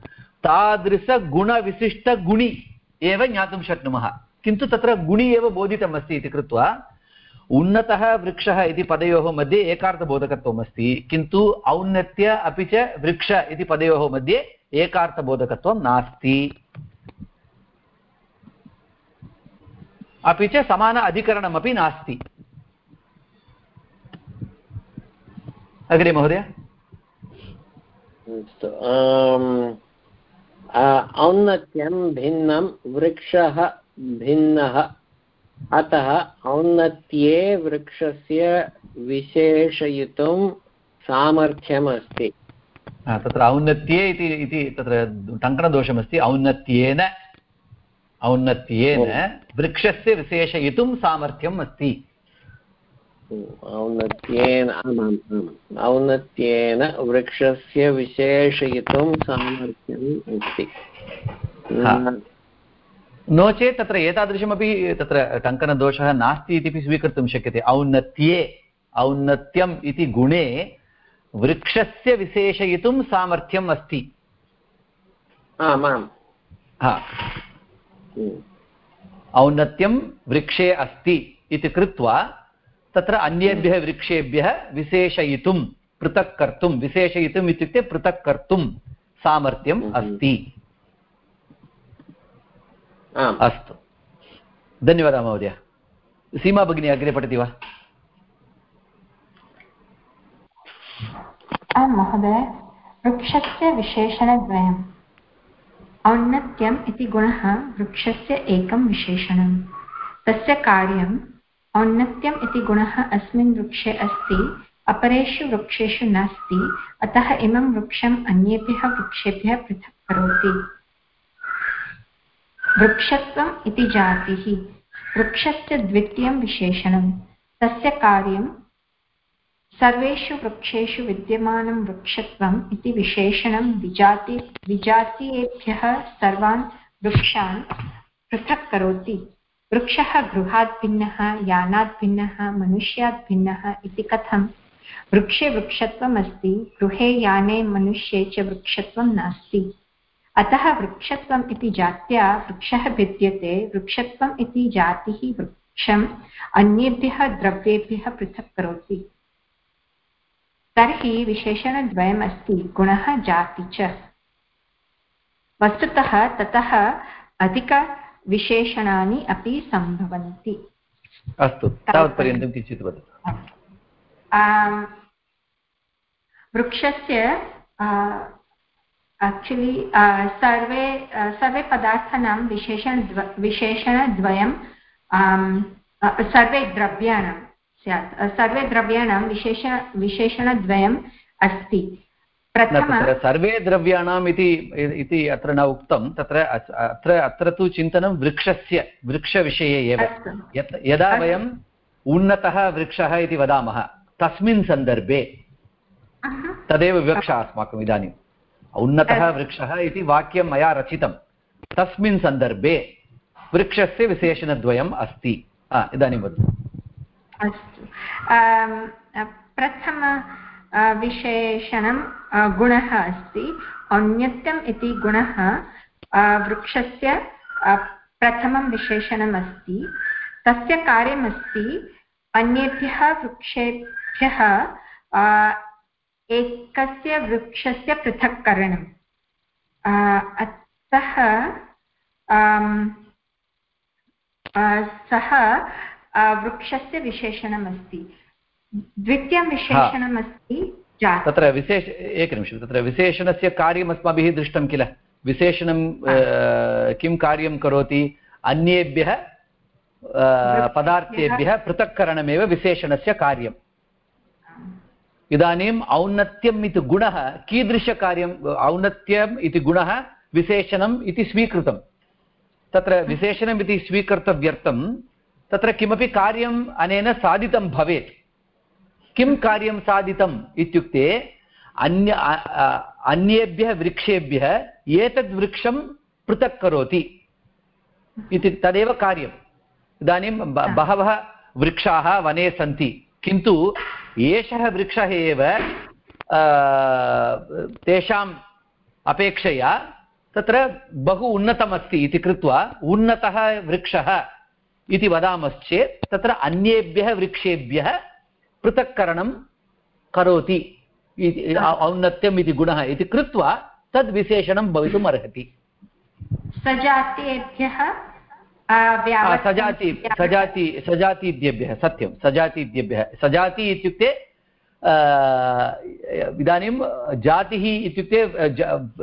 तादृशगुणविशिष्टगुणि एव ज्ञातुं शक्नुमः। किन्तु तत्र गुणि एव बोधितमस्ति इति कृत्वा उन्नतः वृक्षः इति पदयोः मध्ये एकार्थबोधकत्वम् अस्ति किन्तु औन्नत्य अपि च वृक्ष इति पदयोः मध्ये एकार्थबोधकत्वं नास्ति। अपि च समान अधिकरणमपि नास्ति। अग्रे महोदय। औन्नत्यं भिन्नं वृक्षः भिन्नः। अतः औन्नत्ये वृक्षस्य विशेषयितुं सामर्थ्यमस्ति। तत्र औन्नत्ये इति इति तत्र टङ्कणदोषमस्ति औन्नत्येन औन्नत्येन वृक्षस्य विशेषयितुं सामर्थ्यम् अस्ति औन्नत्येन आमाम् आम् औन्नत्येन वृक्षस्य विशेषयितुं सामर्थ्यम् अस्ति। हा। नो चेत् तत्र एतादृशमपि तत्र टङ्कनदोषः नास्ति इति स्वीकर्तुं शक्यते। औन्नत्ये औन्नत्यम् इति गुणे वृक्षस्य विशेषयितुं सामर्थ्यम् अस्ति। आमाम् हा। औन्नत्यं वृक्षे अस्ति इति कृत्वा तत्र अन्येभ्यः वृक्षेभ्यः विशेषयितुं पृथक् कर्तुं विशेषयितुम् इत्युक्ते पृथक् कर्तुं सामर्थ्यम् Mhm. अस्ति। अस्तु। धन्यवादः महोदय। सीमा भगिनी अग्रे पठति वा? आं महोदय वृक्षस्य विशेषणद्वयम्। औन्नत्यम् इति गुणः वृक्षस्य एकं विशेषणं तस्य कार्यम् औन्नत्यम् इति गुणः अस्मिन् वृक्षे अस्ति, अपरेषु वृक्षेषु नास्ति, अतः इमं वृक्षम् अन्येभ्यः वृक्षेभ्यः पृथक् करोति। वृक्षत्वम् इति जातिः। वृक्षस्य द्वितीयं विशेषणं तस्य कार्यं सर्वेषु वृक्षेषु विद्यमानं वृक्षत्वम् इति विशेषणं विजाति विजातीयेभ्यः सर्वान् वृक्षान् पृथक् करोति। वृक्षः गृहात् भिन्नः, यानात् भिन्नः, मनुष्यात् भिन्नः इति कथं? वृक्षे वृक्षत्वम् अस्ति गृहे याने मनुष्ये च वृक्षत्वं नास्ति। अतः वृक्षत्वम् इति जात्या वृक्षः भिद्यते, वृक्षत्वम् इति जातिः वृक्षम् अन्येभ्यः द्रव्येभ्यः पृथक् करोति। तर्हि विशेषणद्वयम् अस्ति गुणः जाति च। वस्तुतः ततः अधिकविशेषणानि अपि सम्भवन्ति। अस्तु तावत्पर्यन्तं किञ्चित् वदतु। वृक्षस्य आक्चुलि सर्वे सर्वे पदार्थानां विशेषणद्व विशेषणद्वयं सर्वे द्रव्याणां स्यात्। सर्वे द्रव्याणां विशेष विशेषणद्वयम् अस्ति। सर्वे द्रव्याणाम् इति इति अत्र न उक्तं तत्र अत्र अत्र तु चिन्तनं वृक्षस्य वृक्षविषये एव। यदा वयम् उन्नतः वृक्षः इति वदामः तस्मिन् सन्दर्भे तदेव विवक्षा अस्माकम् इदानीम् उन्नतः वृक्षः इति वाक्यं मया रचितं। तस्मिन् सन्दर्भे वृक्षस्य विशेषणद्वयम् अस्ति। इदानीं वदतु। अस्तु। प्रथम विशेषणं गुणः अस्ति। औन्नत्यम् इति गुणः वृक्षस्य प्रथमं विशेषणम् अस्ति तस्य कार्यमस्ति अन्येभ्यः वृक्षेभ्यः एकस्य वृक्षस्य पृथक्करणम्। अतः सः वृक्षस्य विशेषणम् अस्ति द्वितीयं विशेषणम् अस्ति तत्र विशेष एकनिमिषं तत्र विशेषणस्य कार्यम् अस्माभिः दृष्टं किल? विशेषणं किं कार्यं करोति? अन्येभ्यः पदार्थेभ्यः पृथक्करणमेव विशेषणस्य कार्यम्। इदानीम् औन्नत्यम् इति गुणः कीदृशकार्यम् औन्नत्यम् इति गुणः विशेषणम् इति स्वीकृतं तत्र विशेषणम् इति स्वीकर्तव्यर्थं तत्र किमपि कार्यम् अनेन साधितं भवेत्। किं कार्यं साधितम् इत्युक्ते अन्य अन्येभ्यः वृक्षेभ्यः एतद् वृक्षं पृथक् करोति इति तदेव कार्यम्। इदानीं बहवः वृक्षाः वने सन्ति। किन्तु एषः वृक्षः एव तेषाम् अपेक्षया तत्र बहु उन्नतमस्ति इति कृत्वा उन्नतः वृक्षः इति वदामश्चेत् तत्र अन्येभ्यः वृक्षेभ्यः पृथक्करणं करोति औन्नत्यम् इति गुणः इति कृत्वा तद् विशेषणं भवितुम् अर्हति। सजाति सजाति सजातीद्येभ्यः सत्यं सजाति इत्युक्ते इदानीं जातिः इत्युक्ते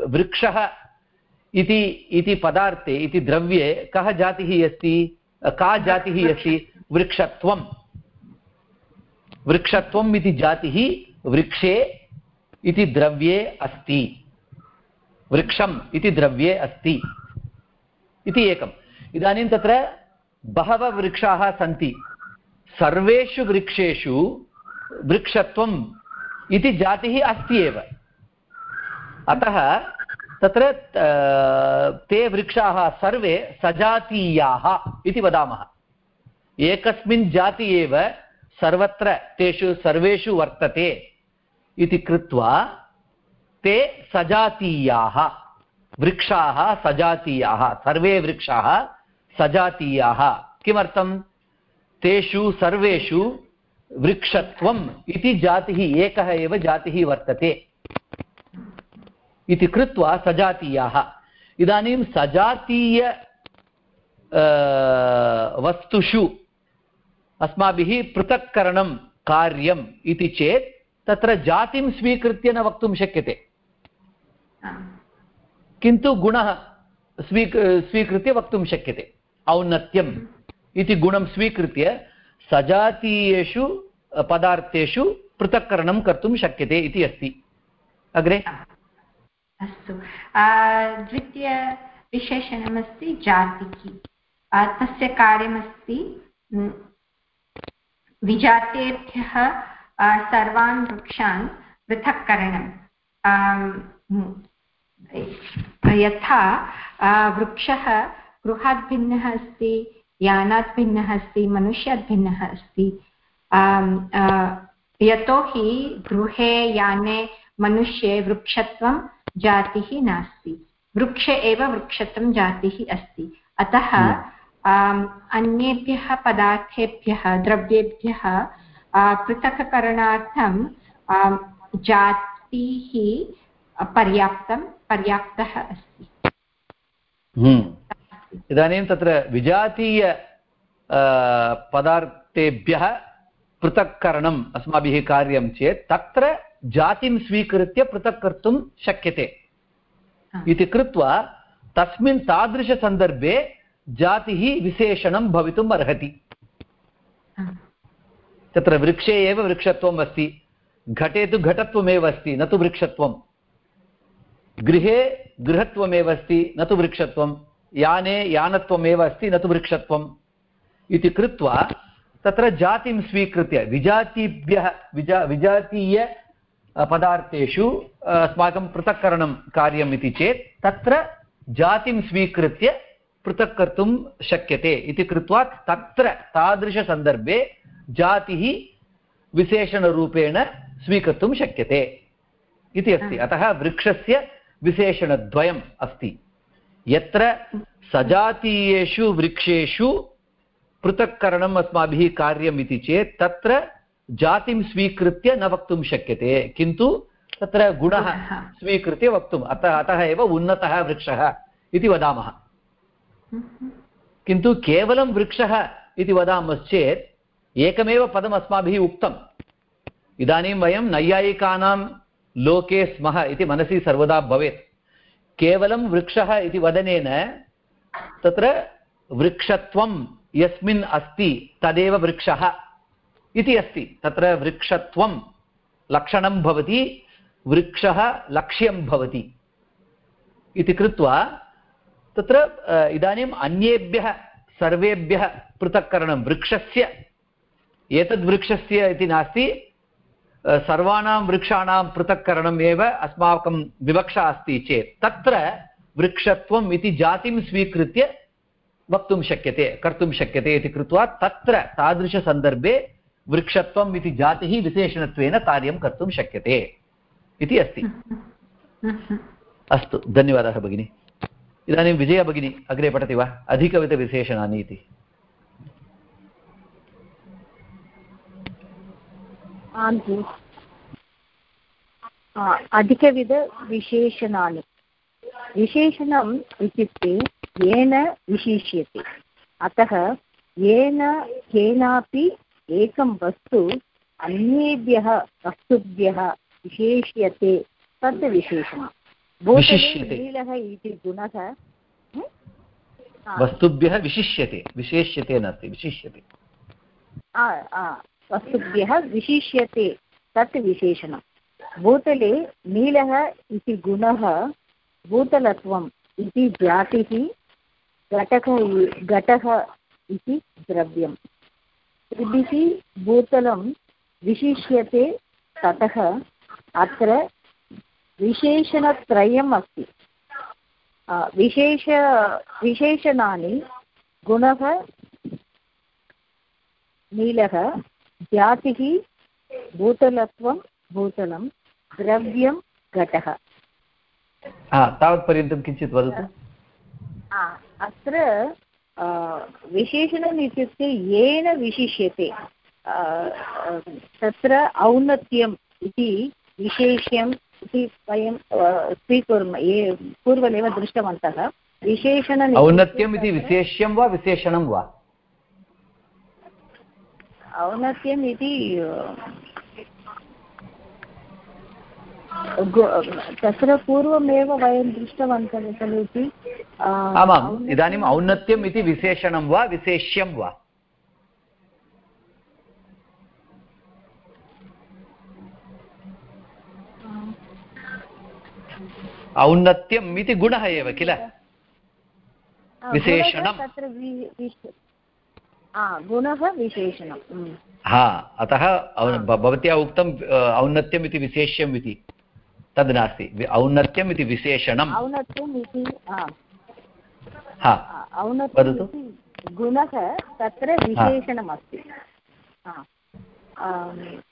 वृक्षः इति इति पदार्थे इति द्रव्ये कः जातिः अस्ति? का जातिः अस्ति? वृक्षत्वं वृक्षत्वम् इति जातिः वृक्षे इति द्रव्ये अस्ति। वृक्षम् इति द्रव्ये अस्ति। इति एकम्। इदानीं तत्र बहवः वृक्षाः सन्ति। सर्वेषु वृक्षेषु वृक्षत्वम् इति जातिः अस्ति एव। अतः तत्र ते वृक्षाः सर्वे सजातीयाः इति वदामः। एकस्मिन् जाति एव सर्वत्र तेषु सर्वेषु वर्तते इति कृत्वा ते सजातीयाः, वृक्षाः सजातीयाः, सर्वे वृक्षाः सजातीयाः। किमर्थं तेषु सर्वेषु वृक्षत्वम् इति जातिः, एकः एव जातिः वर्तते इति कृत्वा सजातीयाः। इदानीं सजातीय वस्तुषु अस्माभिः पृथक्करणं कार्यम् इति चेत् तत्र जातिं स्वीकृत्य न वक्तुं शक्यते। किन्तु गुणः स्वीक् स्वीकृत्य वक्तुं शक्यते। औन्नत्यम् इति गुणं स्वीकृत्य सजातीयेषु पदार्थेषु पृथक्करणं कर्तुं शक्यते इति अस्ति। अग्रे? अस्तु। द्वितीयविशेषणमस्ति जातिः। तस्य कार्यमस्ति विजातेभ्यः सर्वान् वृक्षान् म्, यथा वृक्षः गृहात् भिन्नः अस्ति यानात् भिन्नः अस्ति। मनुष्यात् भिन्नः अस्ति यतोहि गृहे याने मनुष्ये वृक्षत्वं जातिः नास्ति। वृक्षे एव वृक्षत्वं जातिः अस्ति। अतः आम्, अन्येभ्यः पदार्थेभ्यः द्रव्येभ्यः पृथक्करणार्थं जातिः पर्याप्तं पर्याप्तः अस्ति। हम्म। इदानीं तत्र विजातीय पदार्थेभ्यः पृथक्करणम् अस्माभिः कार्यं चेत् तत्र जातिं स्वीकृत्य पृथक् कर्तुं शक्यते इति कृत्वा तस्मिन् तादृशसन्दर्भे जातिः विशेषणं भवितुम् अर्हति। तत्र वृक्षे एव वृक्षत्वम् अस्ति। घटे तु घटत्वमेव अस्ति, न तु वृक्षत्वं गृहे गृहत्वमेव अस्ति, न तु वृक्षत्वं याने यानत्वमेव अस्ति, न तु वृक्षत्वम्। इति कृत्वा तत्र जातिं स्वीकृत्य, विजातिभ्यः, विजा, विजातीय पदार्थेषु अस्माकं पृथक्करणं कार्यम् इति चेत् तत्र जातिं स्वीकृत्य पृथक् कर्तुं शक्यते इति कृत्वा तत्र तादृशसन्दर्भे जातिः विशेषणरूपेण स्वीकर्तुं शक्यते इति अस्ति। अतः वृक्षस्य विशेषणद्वयम् अस्ति। यत्र सजातीयेषु वृक्षेषु पृथक्करणम् अस्माभिः कार्यम् इति चेत् तत्र जातिं स्वीकृत्य न वक्तुं शक्यते किन्तु तत्र गुणः। स्वीकृत्य वक्तुम्। अतः अतः एव उन्नतः वृक्षः इति वदामः। किन्तु केवलं वृक्षः इति वदामश्चेत् एकमेव पदम् अस्माभिः उक्तम्। इदानीं वयं नैयायिकानां लोके स्मः इति मनसि सर्वदा भवेत्। केवलं वृक्षः इति वदनेन तत्र वृक्षत्वं यस्मिन् अस्ति तदेव वृक्षः इति अस्ति। तत्र वृक्षत्वं लक्षणं भवति, वृक्षः लक्ष्यं भवति। इति कृत्वा तत्र इदानीम् अन्येभ्यः सर्वेभ्यः पृथक्करणं वृक्षस्य एतद्वृक्षस्य इति नास्ति सर्वाणां वृक्षाणां पृथक्करणम् एव अस्माकं विवक्षा अस्ति चेत् तत्र वृक्षत्वम् इति जातिं स्वीकृत्य वक्तुं शक्यते कर्तुं शक्यते इति कृत्वा तत्र तादृशसन्दर्भे वृक्षत्वम् इति जातिः विशेषणत्वेन कार्यं कर्तुं शक्यते इति अस्ति। <laughs> अस्तु धन्यवादः भगिनि। इदानीं विजया भगिनी अग्रे पठति वा? अधिकविधविशेषणानि इति आं जि अधिकविधविशेषणानि। विशेषणम् इत्युक्ते येन विशिष्यते। अतः येन केनापि एकं वस्तु अन्येभ्यः वस्तुभ्यः विशेष्यते तद् विशेषणं भूतले विशिष्यते। इति गुणः? आ, वस्तुभ्यः विशिष्यते विशेष्यते नास्ति विशिष्यते आ, आ, वस्तुभ्यः विशिष्यते तत् विशेषणं भूतले नीलः इति गुणः भूतलत्वम् इति जातिः घटः इ- घटः इति द्रव्यम् त्रिभिः भूतलं विशिष्यते ततः अत्र विशेषणत्रयम् अस्ति विशेष विशेषणानि गुणः नीलः जातिः भूतलत्वं भूतलं द्रव्यं घटः। तावत्पर्यन्तं किञ्चित् वदतु। अत्र विशेषणम् इत्युक्ते येन विशिष्यते। तत्र औन्नत्यम् इति विशेष्यम् इति वयं आ, स्वीकुर्मः ये पूर्वमेव दृष्टवन्तः। विशेषणम् औन्नत्यम् इति विशेष्यं वा विशेषणं वा? औन्नत्यम् इति गु- तत्र पूर्वमेव वयं दृष्टवन्तः खलु इति आ, आमाम् औन्नत्यम् इदानीम् औन्नत्यम् इति विशेषणं वा विशेष्यं वा? औन्नत्यम् इति गुणः एव किल? आ, विशेषणं। गुणः विशेषणं। हा अतः भवत्या उक्तं अ, औन्नत्यम् इति विशेष्यम् इति। तद् नास्ति। औन्नत्यम् इति विशेषणम्। औन्नत्यम् इति हा। वदतु। गुणः तत्र विशेषणमस्ति।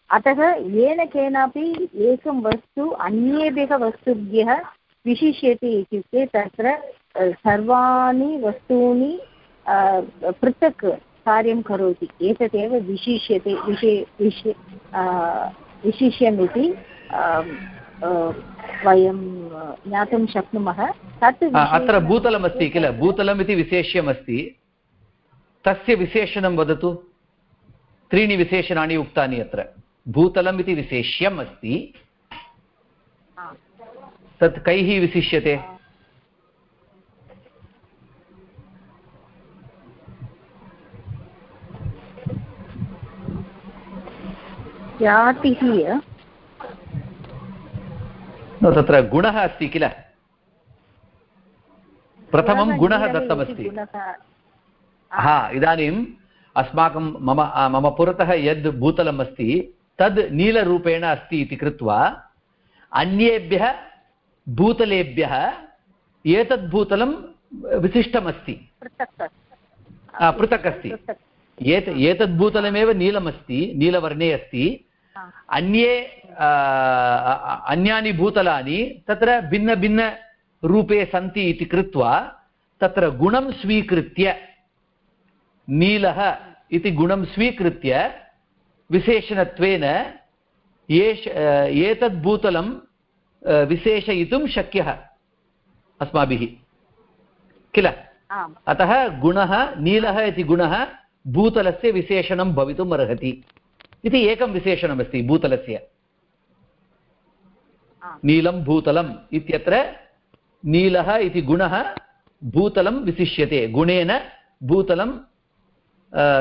अतः येन केनापि एकं वस्तु अन्येभ्यः वस्तुभ्यः विशिष्यते इत्युक्ते तत्र सर्वाणि वस्तूनि पृथक् कार्यं करोति। एतदेव विशिष्यते विशे विशे विशिष्यमिति वयं ज्ञातुं शक्नुमः। तत् अत्र भूतलमस्ति किल? तत्र- भूतलम् इति विशेष्यमस्ति। तस्य विशेषणं वदतु। त्रीणि विशेषणानि उक्तानि अत्र। भूतलम् इति विशेष्यम् अस्ति तत् कैः विशिष्यते? जातिः न, तत्र गुणः अस्ति किल? प्रथमं गुणः दत्तमस्ति। हा इदानीम् अस्माकं मम मम पुरतः यद् भूतलम् अस्ति तद् नीलरूपेण अस्ति इति कृत्वा अन्येभ्यः भूतलेभ्यः एतद् भूतलं विशिष्टमस्ति। पृथक् अस्ति। एत एतद् भूतलमेव नीलमस्ति नीलवर्णे अस्ति। अन्ये अन्यानि भूतलानि तत्र भिन्नभिन्नरूपे सन्ति इति कृत्वा तत्र गुणं स्वीकृत्य नीलः इति गुणं स्वीकृत्य विशेषणत्वेन एष एतद् भूतलं आ, विशेषयितुं शक्यः अस्माभिः किल अतः गुणः नीलः इति गुणः भूतलस्य विशेषणं भवितुम् अर्हति इति एकं विशेषणमस्ति भूतलस्य नीलं भूतलम् इत्यत्र नीलः इति गुणः भूतलं विशिष्यते गुणेन भूतलं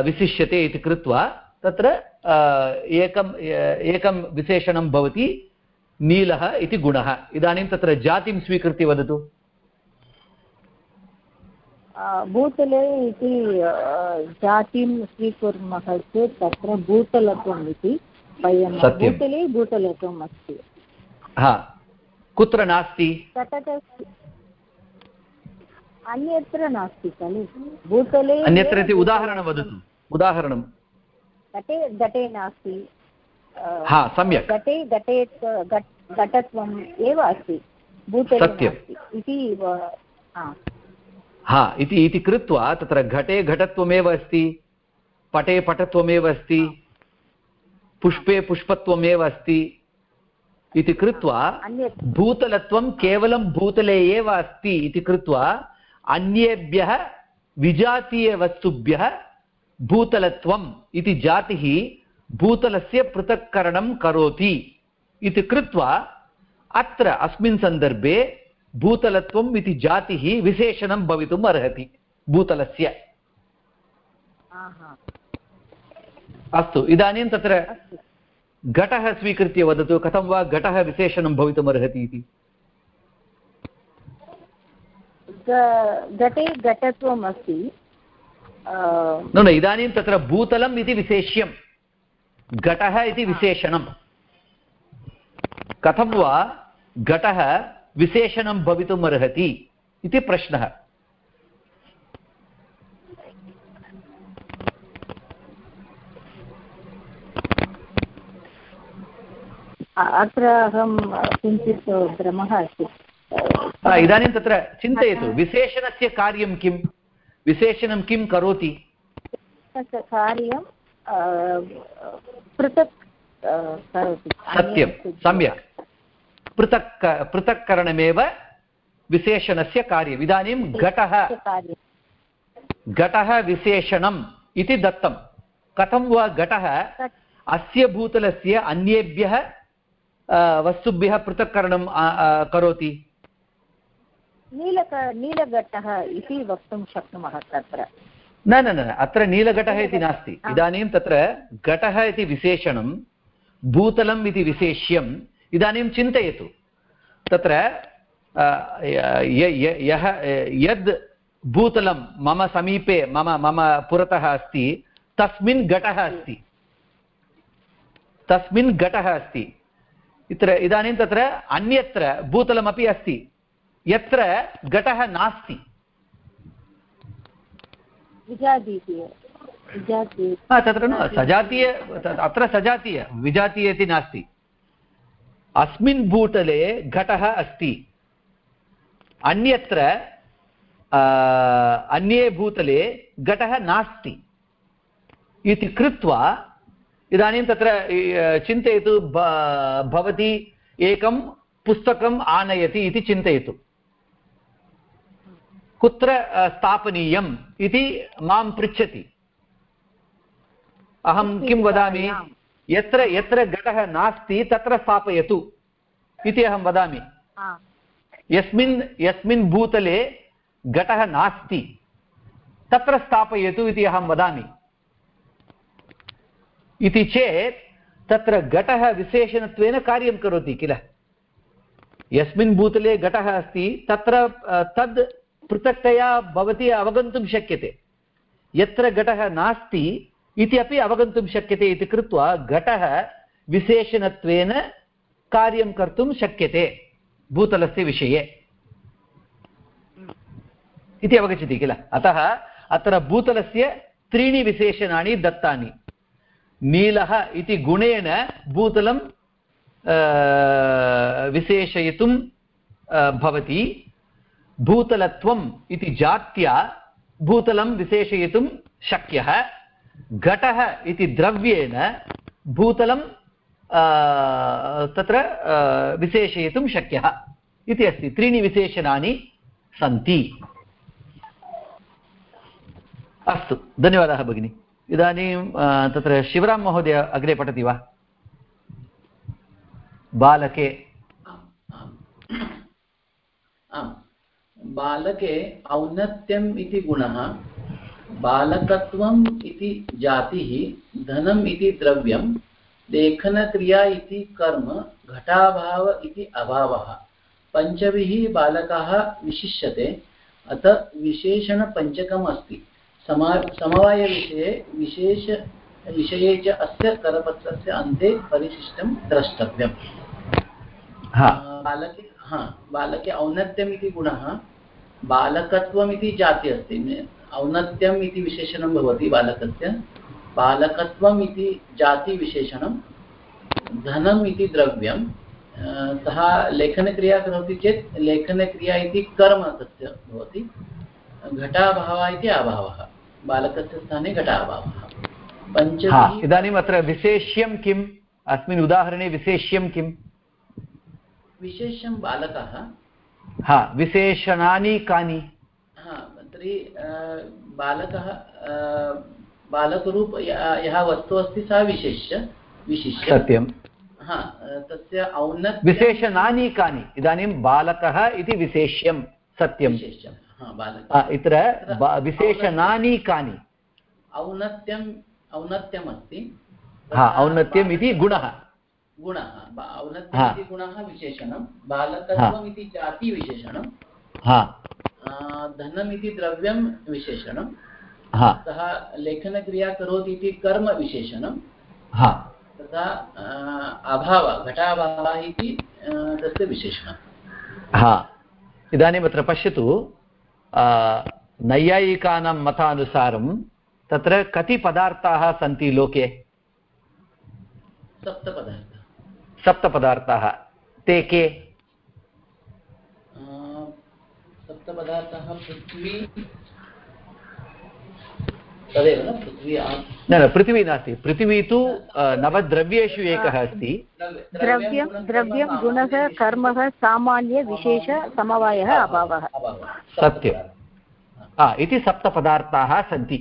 विशिष्यते इति कृत्वा तत्र एकम् एकं विशेषणं भवति नीलः इति गुणः। इदानीं तत्र जातिं स्वीकृत्य वदतु। भूतले इति जातिं स्वीकुर्मः चेत् तत्र भूतलत्वम् इति वयं भूतले भूतलत्वम् अस्ति। हा। कुत्र नास्ति? अन्यत्र नास्ति खलु। भूतले अन्यत्र इति उदाहरणं वदतु। उदाहरणं घटे घटे नास्ति। हा सम्यक्। घटे घटे घट- घटत्वम् एव अस्ति। भूतले सत्यं। नास्ति इति हा, हा इति इति कृत्वा तत्र घटे घटत्वमेव अस्ति पटे पटत्वमेव अस्ति पुष्पे पुष्पत्वमेव अस्ति इति कृत्वा भूतलत्वं केवलं भूतले एव अस्ति इति कृत्वा अन्येभ्यः विजातीयवस्तुभ्यः भूतलत्वम् इति जातिः भूतलस्य पृथक्करणं करोति इति कृत्वा अत्र अस्मिन् सन्दर्भे भूतलत्वम् इति जातिः विशेषणं भवितुम् अर्हति भूतलस्य। अस्तु इदानीं तत्र घटः स्वीकृत्य वदतु कथं वा घटः विशेषणं भवितुम् अर्हति इति? घटे घटत्वम् अस्ति न न इदानीं तत्र भूतलम् इति विशेष्यं घटः इति विशेषणं कथं वा घटः विशेषणं भवितुम् अर्हति इति प्रश्नः। अत्र अहं किञ्चित् भ्रमः अस्ति। इदानीं तत्र चिन्तयतु विशेषणस्य कार्यं किं विशेषणं किं करोति? कार्यं पृथक् करोति। सत्यं सम्यक्। पृथक् पृथक्करणमेव विशेषणस्य कार्यम्। इदानीं घटः। घटः विशेषणम् इति दत्तं। कथं वा घटः? अस्य भूतलस्य अन्येभ्यः वस्तुभ्यः पृथक्करणं करोति? नीलक नीलघटः इति वक्तुं शक्नुमः तत्र। न न न अत्र नीलघटः इति नास्ति. इदानीं तत्र घटः इति विशेषणं भूतलम् इति विशेष्यम् इदानीं चिन्तयतु. तत्र य- यद् भूतलं मम समीपे मम मम पुरतः अस्ति तस्मिन् घटः अस्ति. तस्मिन् घटः अस्ति. इत्र इदानीं तत्र अन्यत्र भूतलमपि अस्ति. यत्र घटः नास्ति. तत्र न सजातीय अत्र सजातीय विजातीय इति नास्ति। अस्मिन् भूतले घटः अस्ति। अन्यत्र अन्ये भूतले घटः नास्ति। इति कृत्वा, इदानीं तत्र चिन्तयतु भवती एकं पुस्तकम् आनयति इति चिन्तयतु। कुत्र स्थापनीयम् इति माँ पृच्छति। अहं किं वदामि? यत्र यत्र घटः नास्ति तत्र स्थापयतु इति अहं वदामि। यस्मिन् यस्मिन् भूतले घटः नास्ति तत्र स्थापयतु इति अहं वदामि। इति चेत् तत्र घटः विशेषणत्वेन कार्यं करोति किल? यस्मिन् भूतले घटः अस्ति तत्र तद् पृथक्तया भवती अवगन्तुं शक्यते। यत्र घटः नास्ति, इति अपि अवगन्तुं शक्यते इति कृत्वा घटः विशेषणत्वेन कार्यं कर्तुं शक्यते भूतलस्य विषये। इति अवगच्छति किल? अतः अत्र भूतलस्य त्रीणि विशेषणानि दत्तानि। नीलः इति गुणेन भूतलं विशेषयितुं भवति। भूतलत्वम् इति जात्या भूतलं विशेषयितुं शक्यः। घटः इति द्रव्येण भूतलं तत्र विशेषयितुं शक्यः। इति अस्ति। त्रीणि विशेषणानि सन्ति। अस्तु, धन्यवादः भगिनि। इदानीं तत्र शिवरां महोदय अग्रे पठति वा? बालके। आम्। बालके औन्नत्यम् इति गुणः बालकत्वम् इति जातिः धनम् इति द्रव्यं लेखनक्रिया इति कर्म घटाभाव इति अभावः। पञ्चभिः बालकाः विशिष्यते अतः विशेषणपञ्चकम् अस्ति समा समवायविषये विशेष विषये च अस्य करपत्रस्य अन्ते परिशिष्टं द्रष्टव्यम्। हा। बालके हा बालके औन्नत्यम् इति गुणः बालकत्वम् इति जाति अस्ति औन्नत्यम् इति विशेषणं भवति बालकस्य। बालकत्वम् इति जातिविशेषणं धनम् इति द्रव्यं सः लेखनक्रिया करोति चेत् लेखनक्रिया इति कर्म तस्य भवति। घटाभावः इति अभावः बालकस्य स्थाने घटाभावः। हा पञ्चभिः इदानीम् अत्र विशेष्यं किम्? अस्मिन् उदाहरणे विशेष्यं किम्? विशेषं बालकः हा विशेषणानि कानि? हा तर्हि बालकः बालकरूप यः वस्तु अस्ति सः विशिष्य विशिष्य। सत्यं हा तस्य औन्नत्यं विशेषणानि कानि? इदानीं बालकः इति विशेष्यं सत्यं विशेष्यं हा इत्र विशेषणानि कानि? औन्नत्यम् औन्नत्यमस्ति। हा औन्नत्यम् इति गुणः। गुणः. औन्नत्यम् इति गुणः विशेषणं बालकत्वम् इति जातिविशेषणं धनम् इति द्रव्यं विशेषणं हा। सः लेखनक्रिया करोति इति कर्मविशेषणं हा। तथा अभावः घटाभावः इति तस्य विशेषणं। हा। इदानीम् अत्र पश्यतु नैयायिकानां मतानुसारं तत्र कति पदार्थाः सन्ति लोके? सप्तपदार्थः। सप्तपदार्थाः। ते के? पृथ्वी। तदेव न पृथ्वी न न पृथिवी नास्ति। पृथिवी तु नवद्रव्येषु एकः अस्ति। द्रव्यं द्रव्यं गुणः कर्मः सामान्यविशेष समवायः अभावः। सत्यं इति सप्तपदार्थाः सन्ति।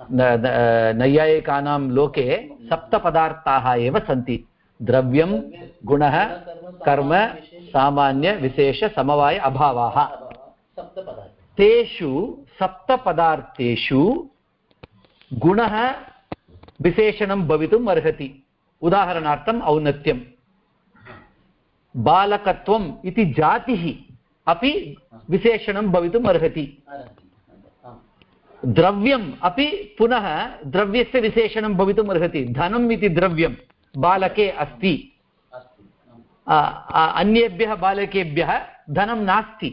नैयायिकानां लोके सप्तपदार्थाः एव सन्ति। द्रव्यं गुणः कर्म सामान्यविशेषसमवाय अभावाः। तेषु सप्तपदार्थेषु गुणः विशेषणं भवितुम् अर्हति। उदाहरणार्थम् औन्नत्यं बालकत्वम् इति जातिः अपि विशेषणं भवितुम् अर्हति। द्रव्यम् अपि पुनः द्रव्यस्य विशेषणं भवितुम् अर्हति। धनम् इति द्रव्यं बालके अस्ति। अन्येभ्यः बालकेभ्यः धनं नास्ति।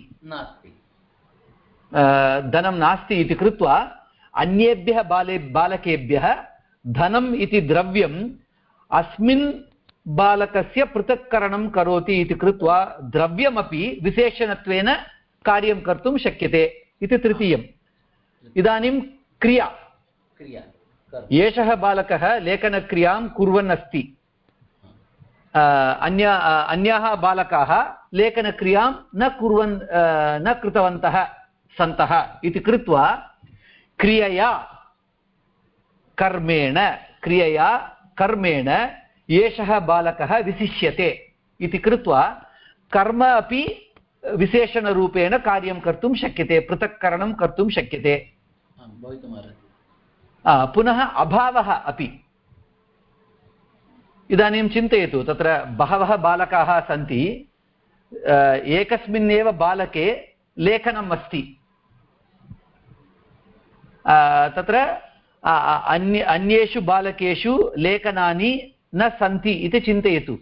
धनं नास्ति इति कृत्वा अन्येभ्यः बाले बालकेभ्यः धनम् इति द्रव्यम् अस्मिन् बालकस्य पृथक्करणं करोति इति कृत्वा द्रव्यमपि विशेषणत्वेन कार्यं कर्तुं शक्यते इति तृतीयम्। इदानीं क्रिया। क्रिया। कर् एषः बालकः लेखनक्रियाँ कुर्वन् अस्ति अन्य अन्याः बालकाः लेखनक्रियाँ न कुर्वन् न कृतवन्तः सन्तः इति कृत्वा क्रियया कर्मेण क्रियया कर्मेण एषः बालकः विशिष्यते इति कृत्वा कर्म अपि विशेषणरूपेण कार्यं कर्तुं शक्यते पृथक्करणं कर्तुं शक्यते। भवितुमर्हति पुनः अभावः अपि। इदानीं चिन्तयतु, तत्र बहवः बालकाः सन्ति। एकस्मिन्नेव बालके लेखनम् अस्ति। तत्र अन्य, अन्येषु बालकेषु लेखनानि न सन्ति इति चिन्तयतु।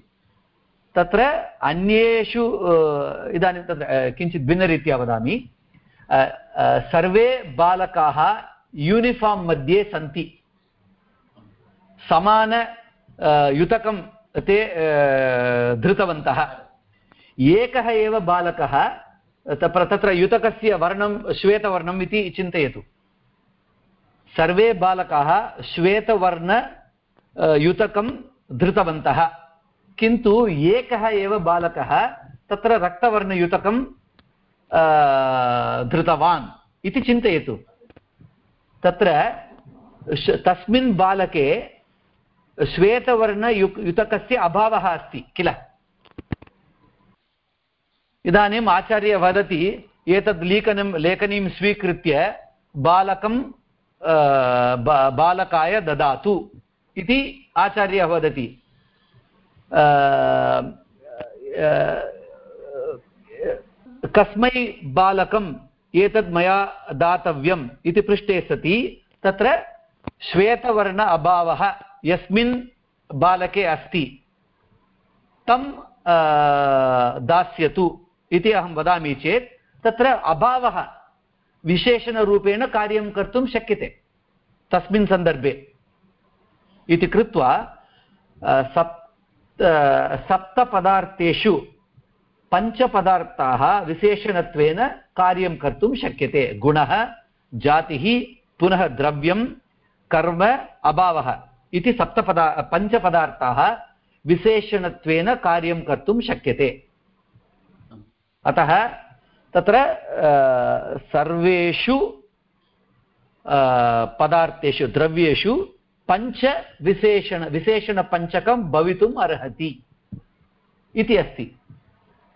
तत्र अन्येषु इदानीं तत्र किञ्चित् भिन्नरीत्या वदामि। सर्वे बालकाः यूनिफार्म् मध्ये सन्ति। समान युतकं ते धृतवन्तः। एकः एव बालकः तत्र युतकस्य वर्णं, श्वेतवर्णम् इति चिन्तयतु। सर्वे बालकाः श्वेतवर्ण युतकं धृतवन्तः। किन्तु एकः एव बालकः, तत्र रक्तवर्णयुतकं धृतवान् इति चिन्तयतु। तत्र तस्मिन् बालके श्वेतवर्णयु युतकस्य अभावः अस्ति, किल? इदानीम् आचार्य वदति, एतद् लेखनं, लेखनीं स्वीकृत्य बालकं बालकाय ददातु इति आचार्यः वदति। कस्मै बालकम् एतद् मया दातव्यम् इति पृष्टे सति। तत्र श्वेतवर्ण अभावः यस्मिन् बालके अस्ति। तं दास्यतु इति अहं वदामि चेत्, तत्र अभावः विशेषणरूपेण कार्यं कर्तुं शक्यते तस्मिन् सन्दर्भे। इति कृत्वा सप्त सप्तपदार्थेषु पञ्चपदार्थाः विशेषणत्वेन कार्यं कर्तुं शक्यते। गुणः, जातिः, पुनः द्रव्यं, कर्म, अभावः इति सप्तपदा, पञ्चपदार्थाः विशेषणत्वेन कार्यं कर्तुं शक्यते। अतः तत्र सर्वेषु पदार्थेषु, द्रव्येषु पञ्चविशेषण विशेषणपञ्चकं भवितुम् अर्हति इति अस्ति।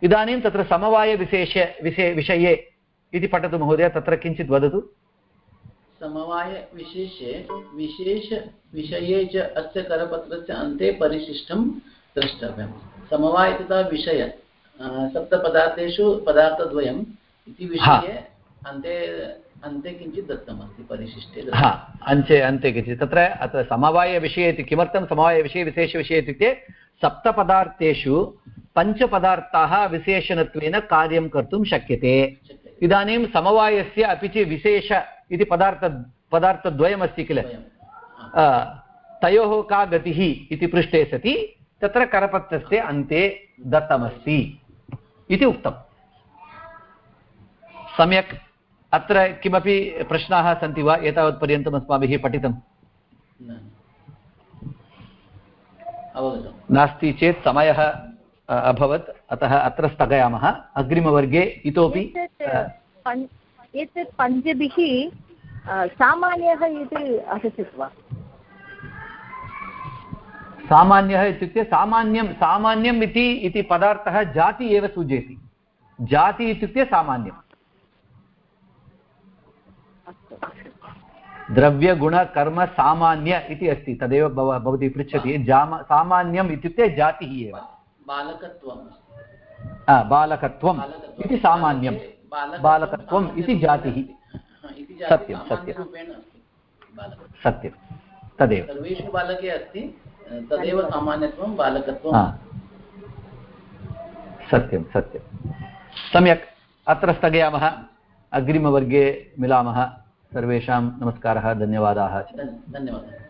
इदानीं तत्र समवायविशेष विषये विषये इति पठतु महोदय तत्र किञ्चित् वदतु। समवायविशेषे विशेषविषये च अस्य करपत्रस्य अन्ते परिशिष्टं द्रष्टव्यं। समवाय तथा विषय सप्तपदार्थेषु पदार्थद्वयम् इति विषये अन्ते अन्ते किञ्चित् दत्तमस्ति परिशिष्टे हा अन्ते अन्ते किञ्चित्। तत्र अत्र समवायविषये इति किमर्थं समवायविषये विशेषविषये इत्युक्ते सप्तपदार्थेषु पञ्चपदार्थाः विशेषणत्वेन कार्यं कर्तुं शक्यते. इदानीं समवायस्य अपि च विशेष इति पदार्थ पदार्थद्वयमस्ति किल? तयोः का गतिः इति पृष्टे सति तत्र करपत्रस्य अन्ते दत्तमस्ति इति उक्तम् सम्यक् अत्र किमपि प्रश्नाः सन्ति वा? एतावत्पर्यन्तम् अस्माभिः पठितं? न। नास्ति चेत् समयः अभवत्। अतः अत्र स्थगयामः। अग्रिमवर्गे इतोपि एतत् पञ् एतत् पञ्चभिः सामान्यः इति अहसित् वा सामान्यः इत्युक्ते सामान्यं सामान्यम् इति इति पदार्थः जाति एव सूचयति। जाति इत्युक्ते सामान्यम्। द्रव्यगुणकर्म सामान्य इति अस्ति। तदेव भव भवती पृच्छति। जाम सामान्यम् इत्युक्ते जातिः एव। बालकत्वम्। अस्ति आ, बालकत्वम् इति सामान्यं बालकत्वं बालकत्वम् इति जातिः। हा, इति जातिः सत्यं, सत्यं। सत्यं। तदेव। सर्वेषु बालके अस्ति तदेव सामान्यत्वं बालकत्वं सत्यं सत्यं। सम्यक्। अत्र स्थगयामः। अग्रिमवर्गे मिलामः। सर्वेषां नमस्कारः धन्यवादाः। धन्- धन्यवादः।